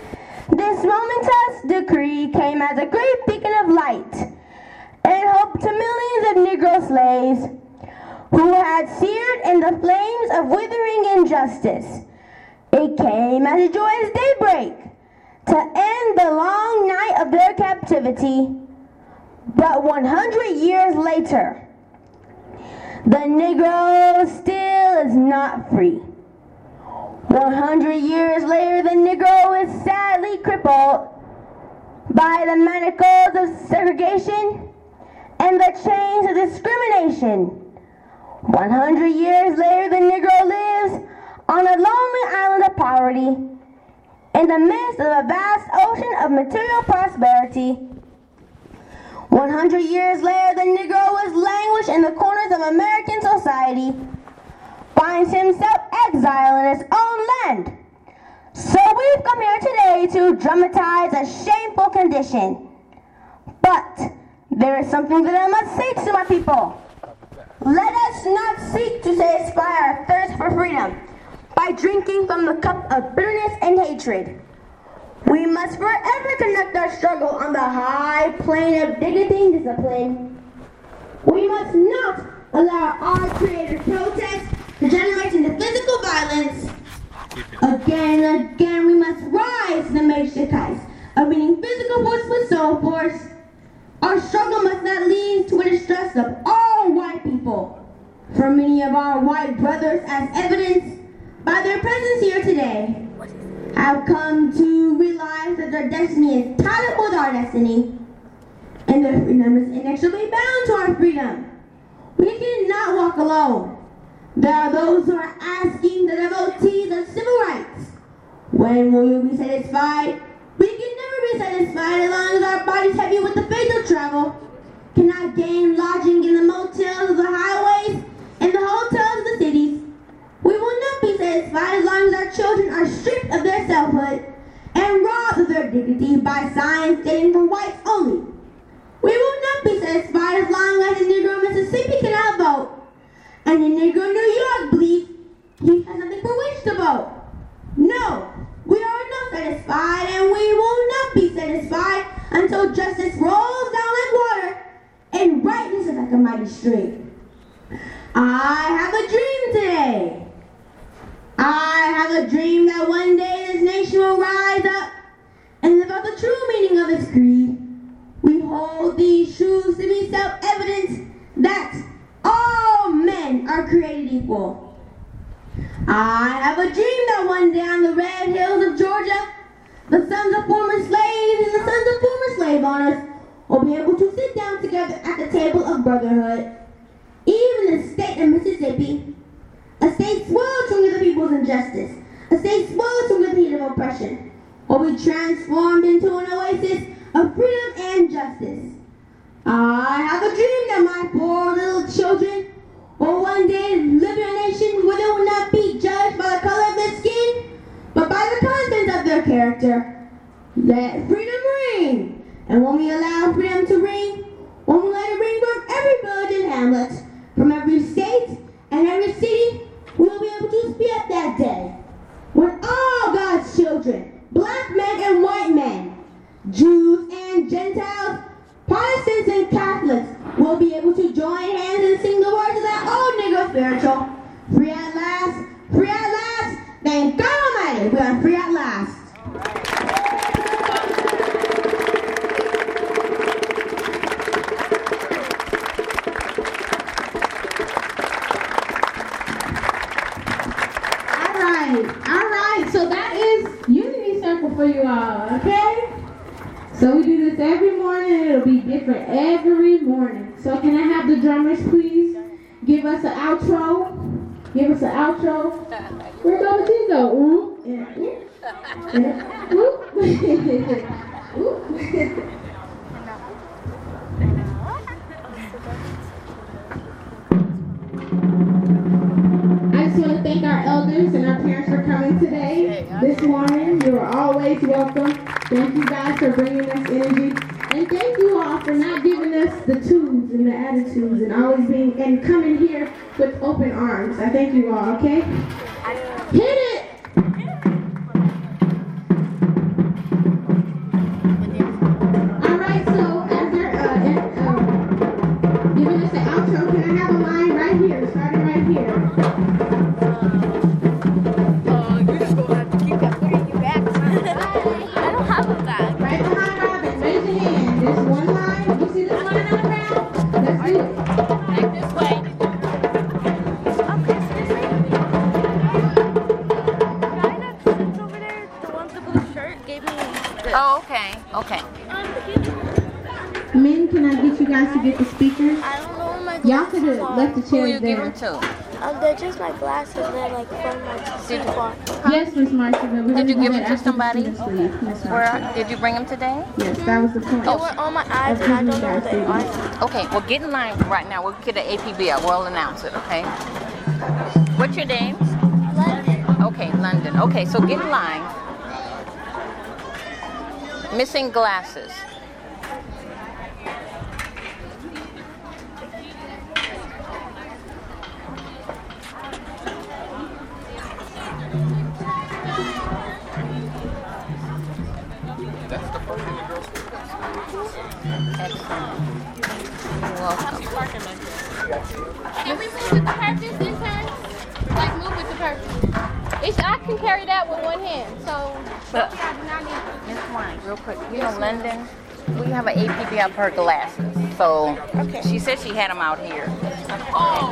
this momentous decree came as a great beacon of light and hope to millions of Negro slaves who had seared in the flames of withering injustice. It came as a joyous daybreak to end the long night of their captivity. But 100 years later, the Negro still is not free. 100 years later, the Negro is sadly crippled by the manacles of segregation and the chains of discrimination. 100 years later, the Negro lives on a lonely island of poverty in the midst of a vast ocean of material prosperity. 100 years later, the Negro was languished in the corners of American society, finds himself exiled in his own land. So we've come here today to dramatize a shameful condition. But there is something that I must say to my people. Let us not seek to satisfy our thirst for freedom by drinking from the cup of bitterness and hatred. We must forever conduct our struggle on the high plane of dignity and discipline. We must not allow our creative protest to generate into physical violence. Again and again, we must rise to the makeshift heights of meeting physical force with soul force. Our struggle must not lead to the distress of all white people. For many of our white brothers, as evidenced by their presence here today, have come to realize that their destiny is tied up with our destiny, and their freedom is inexorably bound to our freedom. We cannot walk alone. There are those who are asking the devotees of civil rights, when will you be satisfied? We can never be satisfied as long as our bodies heavy with the faith of travel, cannot gain lodging in the motels of the highways and the hotels of the cities. We will not be satisfied as long as our children are stripped of their selfhood and robbed of their dignity by signs stating for whites only. We will not be satisfied as long as the Negro Mississippi cannot vote and the Negro of New York believes he has nothing for which to vote. No, we are not satisfied and we will not be satisfied until justice rolls down like water and rightness is like a mighty stream. I have a dream today. I have a dream that one day this nation will rise up and live out the true meaning of its creed. We hold these truths to be self-evident are created equal. I have a dream that one day on the red hills of Georgia, the sons of former slaves and the sons of former slave owners will be able to sit down together at the table of brotherhood. Even the state of Mississippi, a state sweltering with the people's injustice, a state sweltering with the heat of oppression, will be transformed into an oasis of freedom and justice. I have a dream that my poor little children one day in nation will not be judged by the color of their skin, but by the content of their character. Let freedom ring. And when we allow freedom to ring, when we let it ring from every village and hamlet, from every state and every city, we will be able to speak up that day. When all God's children, black men and white men, Jews and Gentiles, Protestants and Catholics will be able to join hands and sing the words of that old Negro spiritual. Free at last, free at last, thank God Almighty, we are free at last. All right, all right. So that is Unity Circle for you all, okay? So we do this every morning. It'll be different every morning. So can I have the drummers please give us an outro? Give us an outro. Where go she go? Ooh, yeah, yeah. Ooh. just want to thank our elders and our parents for coming today, this morning. You are always welcome. Thank you guys for bringing us energy. And thank you all for not giving us the tunes and the attitudes and always being and coming here with open arms. I thank you all, okay? Just my glasses. They're like from my Did, Yes, Miss Marcia, did gonna you give them to somebody? students Where, did you bring them today? Yes, that was the point. They were on my eyes and I don't know what they are. Okay, well, get in line right now. We'll get the APB out. We'll announce it, okay? What's your name? London. Okay, London. Okay, so get in line. Missing glasses. That with one hand, so hopefully I do not need Miss Wine, real quick. You know, London, we have an APB for her glasses. So okay. she said she had them out here. Oh,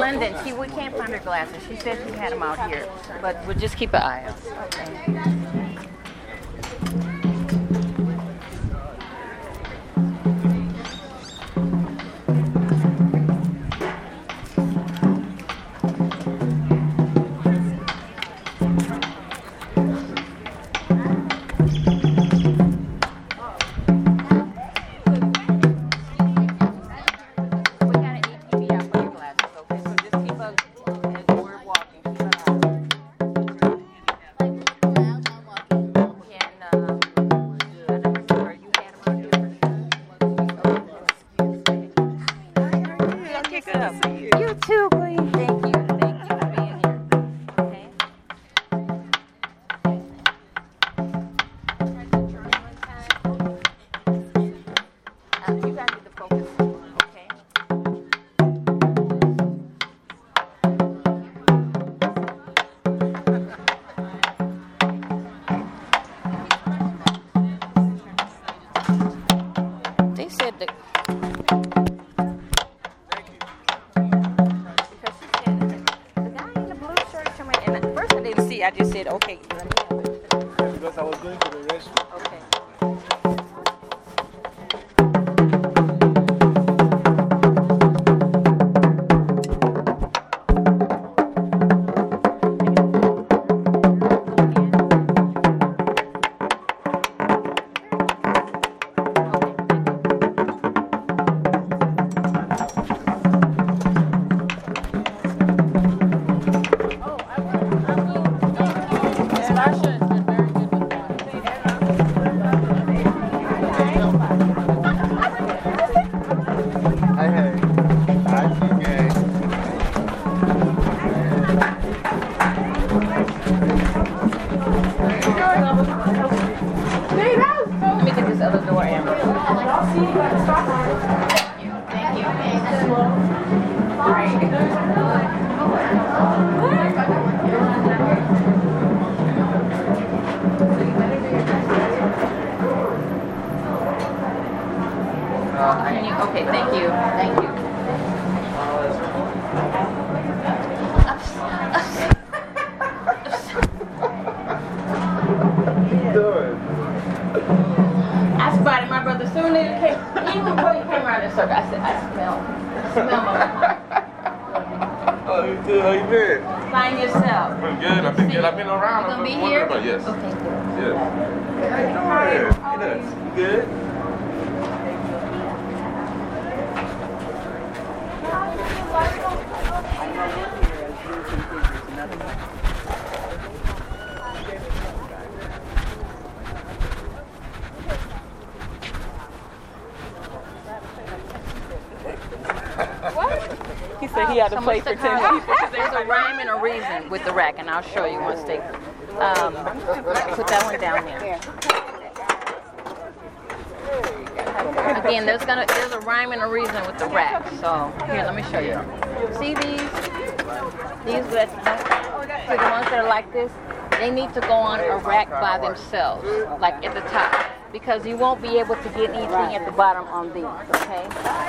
London, she we can't find her glasses. She said she had them out here, but we'll just keep an eye out. Okay. 10 There's a rhyme and a reason with the rack, and I'll show you once they. Um, put that one down there. Again, there's gonna there's a rhyme and a reason with the rack. So here, let me show you. See these? These that see the ones that are like this? They need to go on a rack by themselves, like at the top, because you won't be able to get anything at the bottom on these. Okay?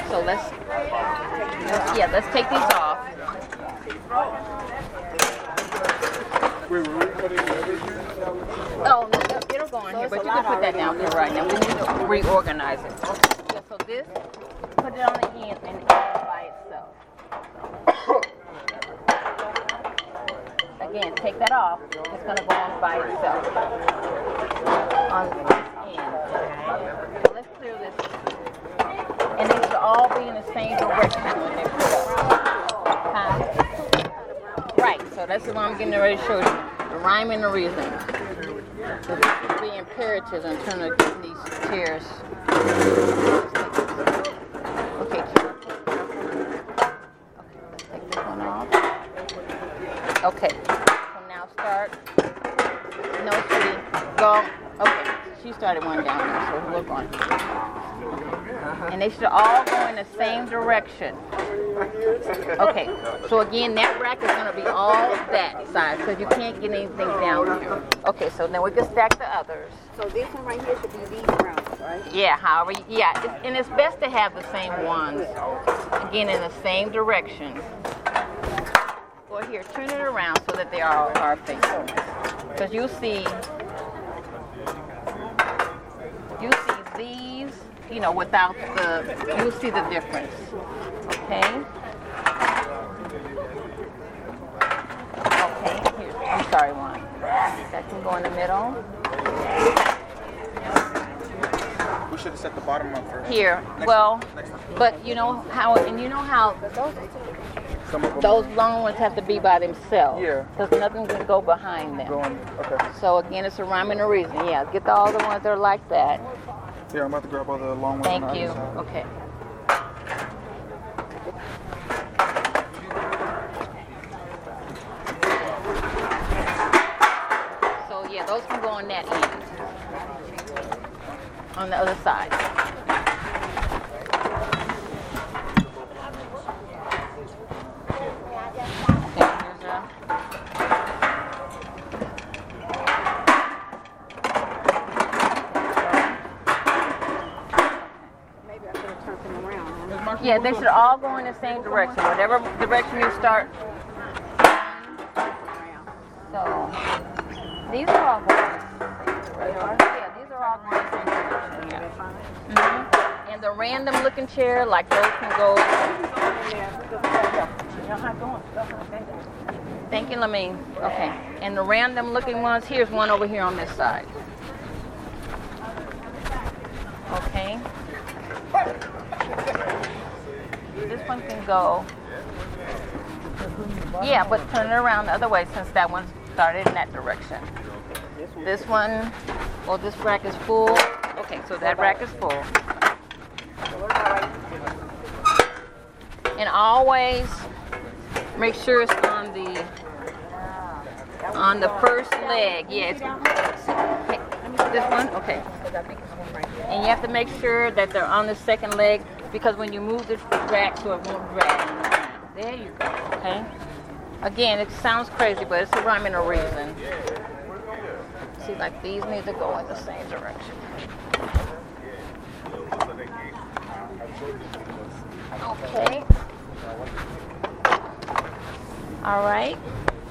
So let's yeah, let's take these off. Oh, no, it'll still going here, but you can put that down for right now. We need to reorganize it. Yeah, so this, put it on the end and by itself. Again, take that off. It's going to go on by itself. On this end. So let's clear this. And these should all be in the same direction. Huh? So that's the one I'm getting ready to show you. The rhyme and the reason. Would be imperatives in terms of getting these chairs. Okay, let's take this one off. Okay, so now start. No, sweetie, go. Okay, she started one down there, so we're going. Uh-huh. And they should all go in the same direction. Okay, so again, that rack is going to be all that size because you can't get anything down here. Okay, so then we can stack the others. So this one right here should be these rounds, right? Yeah, however, yeah, it's, and it's best to have the same ones. Again, in the same direction. Well, here, turn it around so that they are, are facing. Because you'll see, you see these, you know, without the, you'll see the difference. Okay? Okay, here, I'm sorry, one. That can go in the middle. We should have set the bottom up first. Here, Next well, next but you know how, and you know how those long ones have to be by themselves. Yeah. Because nothing can go behind them. Going, okay. So again, it's a rhyme and a reason. Yeah, get the, all the ones that are like that. Yeah, I'm about to grab all the long ones. Thank you. Okay. So yeah, those can go on that end. On the other side. Okay, here's a- Maybe I should have turned them around. Yeah, they should all go in the same direction. Whatever direction you start. So, these are all going. Yeah, these are all going in the same direction. Yeah. Mhm. And the random looking chair, like those can go. Thank you, Lamine. Okay. And the random looking ones, here's one over here on this side. Okay. This can go. Yeah, but turn it around the other way since that one started in that direction. This one, well, this rack is full. Okay, so that rack is full. And always make sure it's on the on the first leg. Yeah, it's hey, this one. Okay. And you have to make sure that they're on the second leg because when you move the rack so it won't drag. There you go. Okay. Again, it sounds crazy, but it's a rhyme and a reason. See, like these need to go in the same direction. Okay. All right.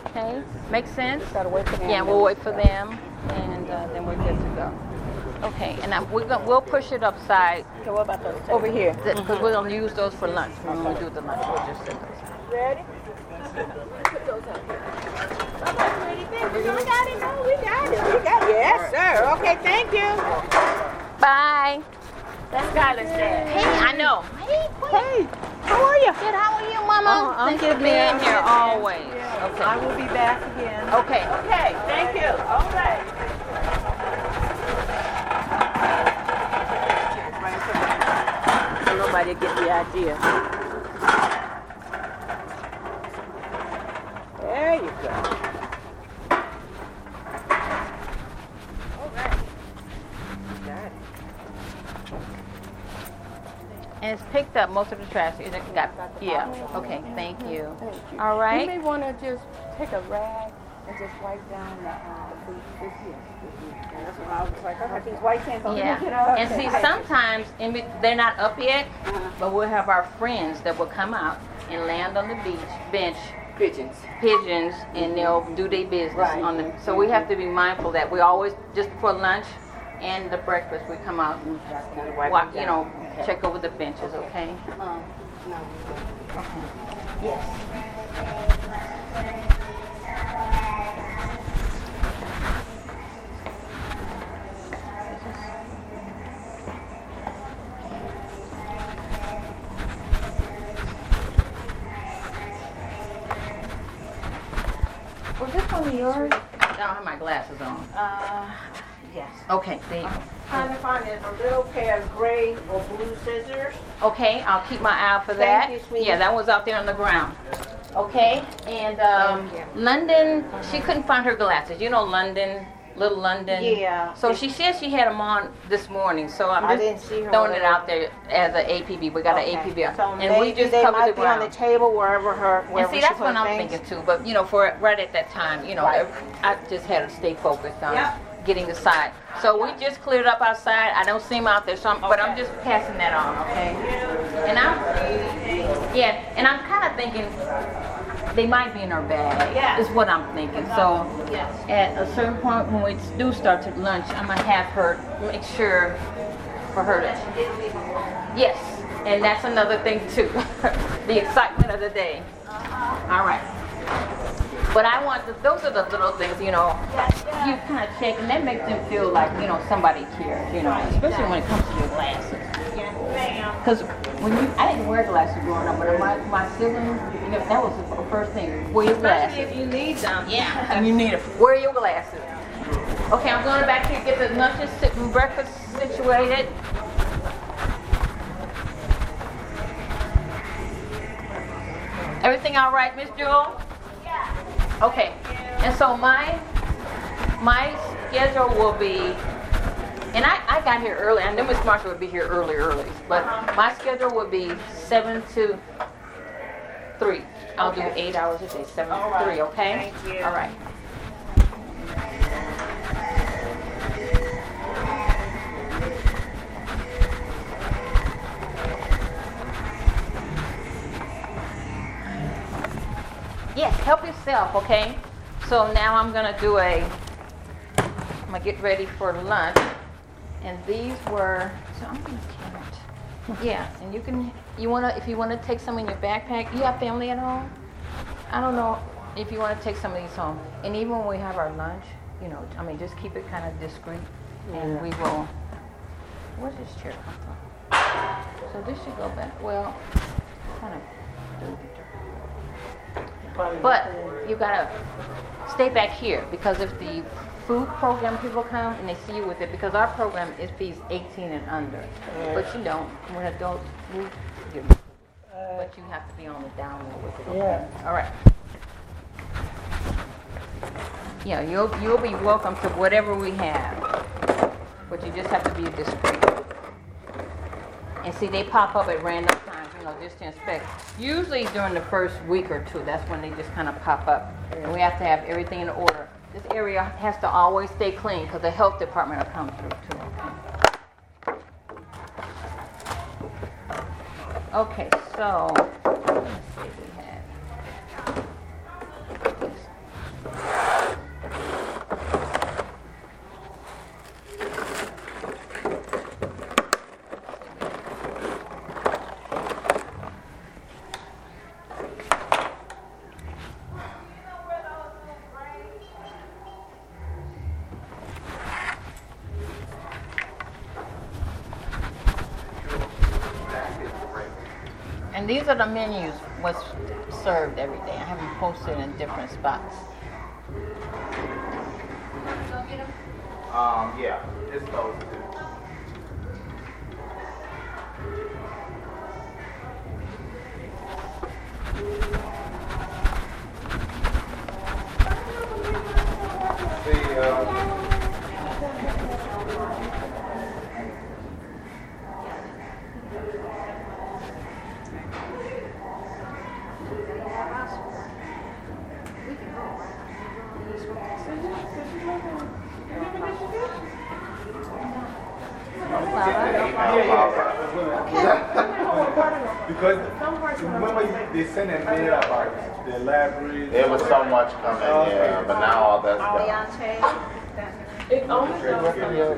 Okay. Makes sense? Gotta wait for them. Yeah, we'll wait for them, and uh, then we're good to go. Okay, and I'm, we're gonna, we'll push it upside. So what about those? Over here. Because we're going to mm-hmm. use those for lunch. When we do the lunch, we'll just set those. out. Ready? Put those up here. We got it. No, we got it. We got it. Yes, sir. Okay, thank you. Bye. That's Skylar's dad. Hey, I know. Hey, Hey, how are you? Good, how are you, Mama? Oh, I'm Thank you for being here always. yes. Okay. I will be back again. Okay. Okay, thank you. All right. So nobody get the idea. There you go. All right. Got it. And it's picked up most of the trash. It got, yeah. Okay, thank you. All right. You may want to just take a rag and just wipe down the, uh, the, here. And that's what I was like, I got these white on. Yeah. And see, sometimes be- they're not up yet, but we'll have our friends that will come out and land on the beach bench pigeons. Pigeons, and they'll do their business Right. on the. So we have to be mindful that we always just before lunch and the breakfast we come out and walk, you know. Okay. check over the benches. Okay. Um, no. Was Okay, there you go. Trying to find a little pair of gray or blue scissors. Okay, I'll keep my eye out for Thank that. you, sweetie. yeah, that was out there on the ground. Okay, and um, London, she couldn't find her glasses. You know London, little London. Yeah. So she said she had them on this morning. So I'm I just didn't see her throwing it out there as an APB. We got Okay. an APB, So and we just they covered might the be on the table wherever her, And see, that's what I'm things. thinking too. But you know, for right at that time, you know, Right. I just had to stay focused on Yep. Getting the side. So we just cleared up our outside. I don't see them out there, so I'm, but I'm just passing that on, okay? And I'm, yeah, and I'm kind of thinking they might be in her bag. Yeah. Is what I'm thinking. So Yes. at a certain point when we do start to lunch, I'm gonna have her make sure for her to. Yes, and that's another thing too. the excitement of the day. All right. But I want the, those are the little things, you know, you kind of check, and that makes them feel like, you know, somebody cares, you know, especially when it comes to your glasses. Because when you, I didn't wear glasses growing up, but my, my siblings, you know, that was the first thing. Wear your glasses. Especially if you need them. Yeah, and you need it. Wear your glasses. Okay, I'm going back here get the lunches, sit- breakfast situated. Everything all right, Miss Jewel? Okay, and so my my schedule will be, and I, I got here early. I knew Miss Marshall would be here early, early, but my schedule would be seven to three. I'll do eight hours a day, seven All to right. three. Okay. Thank you. All right. Yes, help yourself, okay? So now I'm gonna do a, I'm gonna get ready for lunch. And these were, so I'm gonna count. Yeah, and you can, you wanna, if you wanna take some in your backpack, you have family at home? I don't know if you wanna take some of these home. And even when we have our lunch, you know, I mean, just keep it kind of discreet. And we will, where does this chair come from? So this should go back, well, kind of, but you gotta stay back here because if the food program people come and they see you with it, because our program is fees 18 and under. But you don't. When adults, we give you. But you have to be on the down low with it. Okay? All right. Yeah, you'll you'll be welcome to whatever we have, but you just have to be discreet. And see, they pop up at random times, just to inspect. Usually during the first week or two, that's when they just kind of pop up. And we have to have everything in order. This area has to always stay clean because the health department will come through too. Okay, so, let's see what we have. And these are the menus, what's served every day. I have them posted in different spots. Um, yeah, it's those two. Uh, Okay. Because remember you- they sent a mail about the library. There was so much coming, yeah, but now all that's gone. It only goes Your,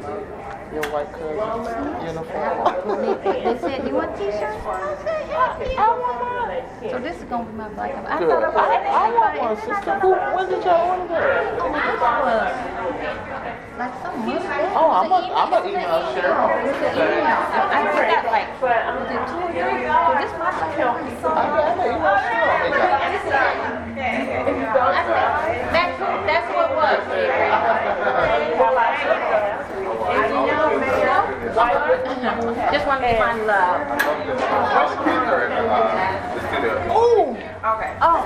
your white cousin uniform. They said, you want t-shirts? I said, yeah, yeah. So this is going to be my black and I Good. thought about it. I want one, sister. Who, when did y'all order that? Like some Muslim. Oh, I'm a, I'm a email share. I just got like, was it two or three? So this my black and That's, that's what it was. Just wanted to find love. Ooh. Okay. Oh.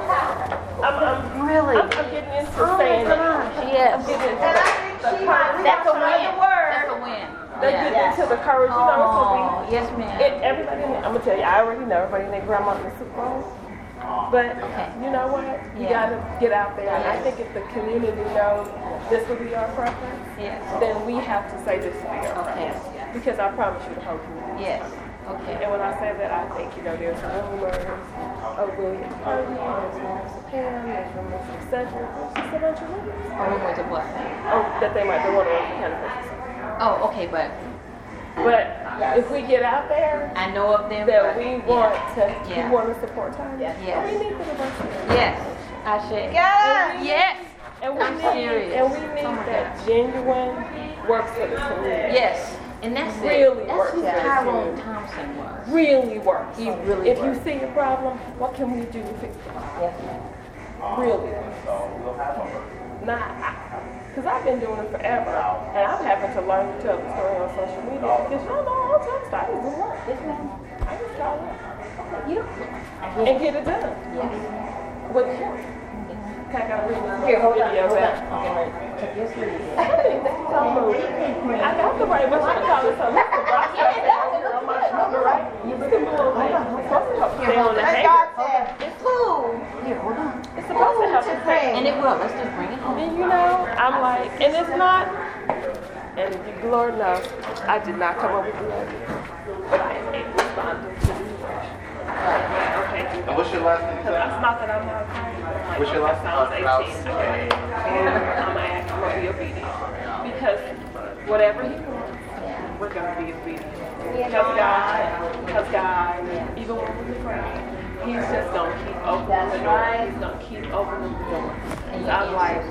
I'm, I'm, really? I'm, I'm getting into Oh, saying it. yes. I'm getting into the courage. That's a win. That's a win. They Yeah. get into the courage, you know, Oh, so we, oh, yes, ma'am. Everybody, I'm gonna tell you, I already know everybody and their grandma in the Super Bowl. But you know what? You Yeah. gotta get out there. And I think if the community knows this will be our preference, Yes. then we have to say this will be our preference. Because I promise you the whole community. Yes. Okay. And when I say that, I think, you know, there's rumors of oh, William McCurdy, there's rumors of Pam, there's rumors of Cedric, there's just a bunch of rumors. Or rumors of what? Oh, that they might be one of the candidates. Oh, okay, but But if we get out there, I know of them. that we yeah. want to, Yeah. we want to support Tanya. Yes. And we need the diversity. Yes. I should. Yeah. Yes. And we I'm need, serious. and we need Oh that genuine works for the community. Yes. And that's it. really That's works who Tyrone. Thompson was. Really works. He really If works. you see a problem, what can we do to fix it? Yes. Really. Not, because I've been doing it forever, and I'm having to learn to tell the story on social media. Because y'all know all time started with work. Yes, ma'am. I just try it. You. don't. And get it done. Yes. With I gotta read this Here, hold on. video Hold back. on. Okay, right. Check your sleeve. I think that's so moving. I got the right, but you call it something. on my shoulder, right? You can do a little It's supposed to help stay on the hanger. It's food. Here, hold on. It's supposed to help us stay. And it will. Let's just bring it home. And you know, I'm like, and it's not, and if you, Lord knows, I did not come up with the idea, but I am a respondent to the Okay. And what's your last name? Because it's not that I'm not afraid, but like, What's your last I was name? 18, okay? I'm gonna I'm gonna be obedient. Because whatever he wants, we're gonna be obedient. Because God, because God, even when we pray, He's just gonna keep opening the door. He's gonna keep opening the door. And I'm like,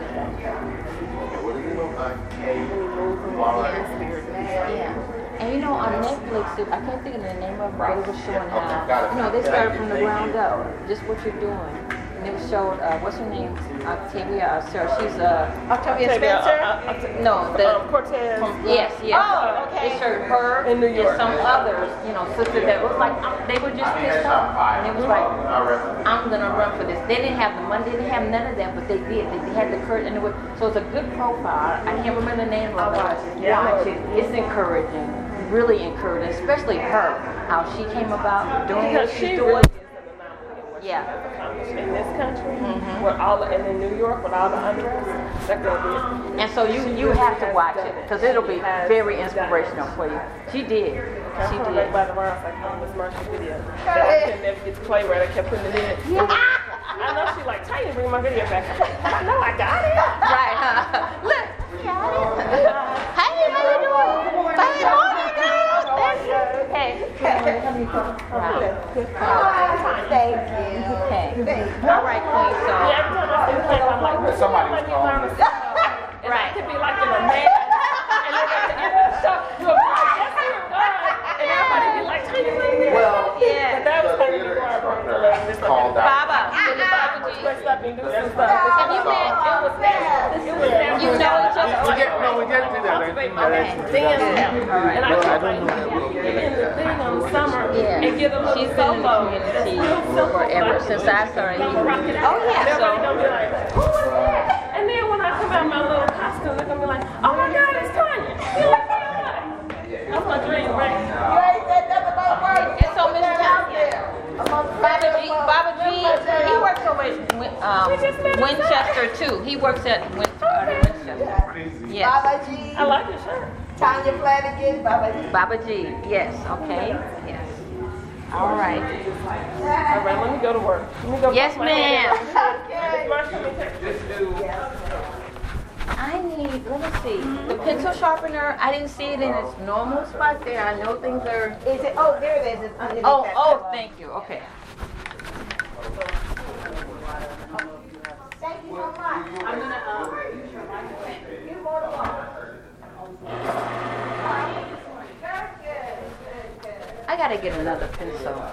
Yeah. And you know, on Netflix, I can't think of the name of it, but it was showing how, you know, they started from the ground up, just what you're doing. And it showed, uh, what's her name? Octavia, uh, Sarah, she's, uh. Octavia Spencer? No, the. Um, Cortez. from- Yes, yes. Oh, okay. They showed her. In New York. And some others, you know, sisters that was like, um, they were just pissed off. And it was like, I'm gonna run for this. They didn't have the money, they didn't have none of that, but they did. They, they had the courage, and it was, so it's a good profile. I can't remember the name of it. Yeah. Watch it. It's encouraging, really encouraging, especially her, how she came about doing what she's she doing. really Yeah. in this country, where all and in New York, with all the undress, that girl did. And so you you have to watch it because it'll be very inspirational for you. She did. She She did. did. By the way, I was like, oh, Miss Marshall video. That I could never get to play where I kept putting it in. Yeah. I know she like, Tanya, bring my video back. I know I got it. Right, huh? Look. Hey, how you doing? Hey, girl. Thank you. Okay. All right, Queen. So. Yeah, every time I see the I'm like, Somebody let me was learn to sing. Could be like in a man. And then at the end of the show, you'll be like, yes, you're good. And everybody be like, Tanya, bring me Well, yeah. But that was kind of before I broke the leg. This called out. Baba. And the dressed up and do some stuff. Have you met? It was there. It was there. You know each other? We get, no, we get to that. Cultivate my dance talent. And I No, I just don't like, know that. get in the thing on summer Yeah. and get a She's been in the community forever, since I started I'ma rock it here. out. Oh, yeah. Everybody So- gonna be like, who is that? And then when I come out my little costume, they're gonna be like, oh my God, it's Tanya. You're like, "Yeah." That's my dream, right? You ain't said nothing about work. And so, Miss Tanya, Baba G, Baba G, he works over at Win- um, Winchester too. He works at Win, uh, Winchester. Yes. Baba G. I like your shirt. Tanya Flanagan, Baba G. Baba G, yes, okay, yes. All right. All right, let me go to work. Let me go Yes, put my ma'am. in. Marcia, let me take this. I need, let me see, the pencil sharpener, I didn't see it in its normal spot there. I know things are. Is it, oh, there it is, it's underneath Oh, that oh, pillow. thank you, okay. Thank you so much. I'm gonna, um, you more than I gotta get another pencil.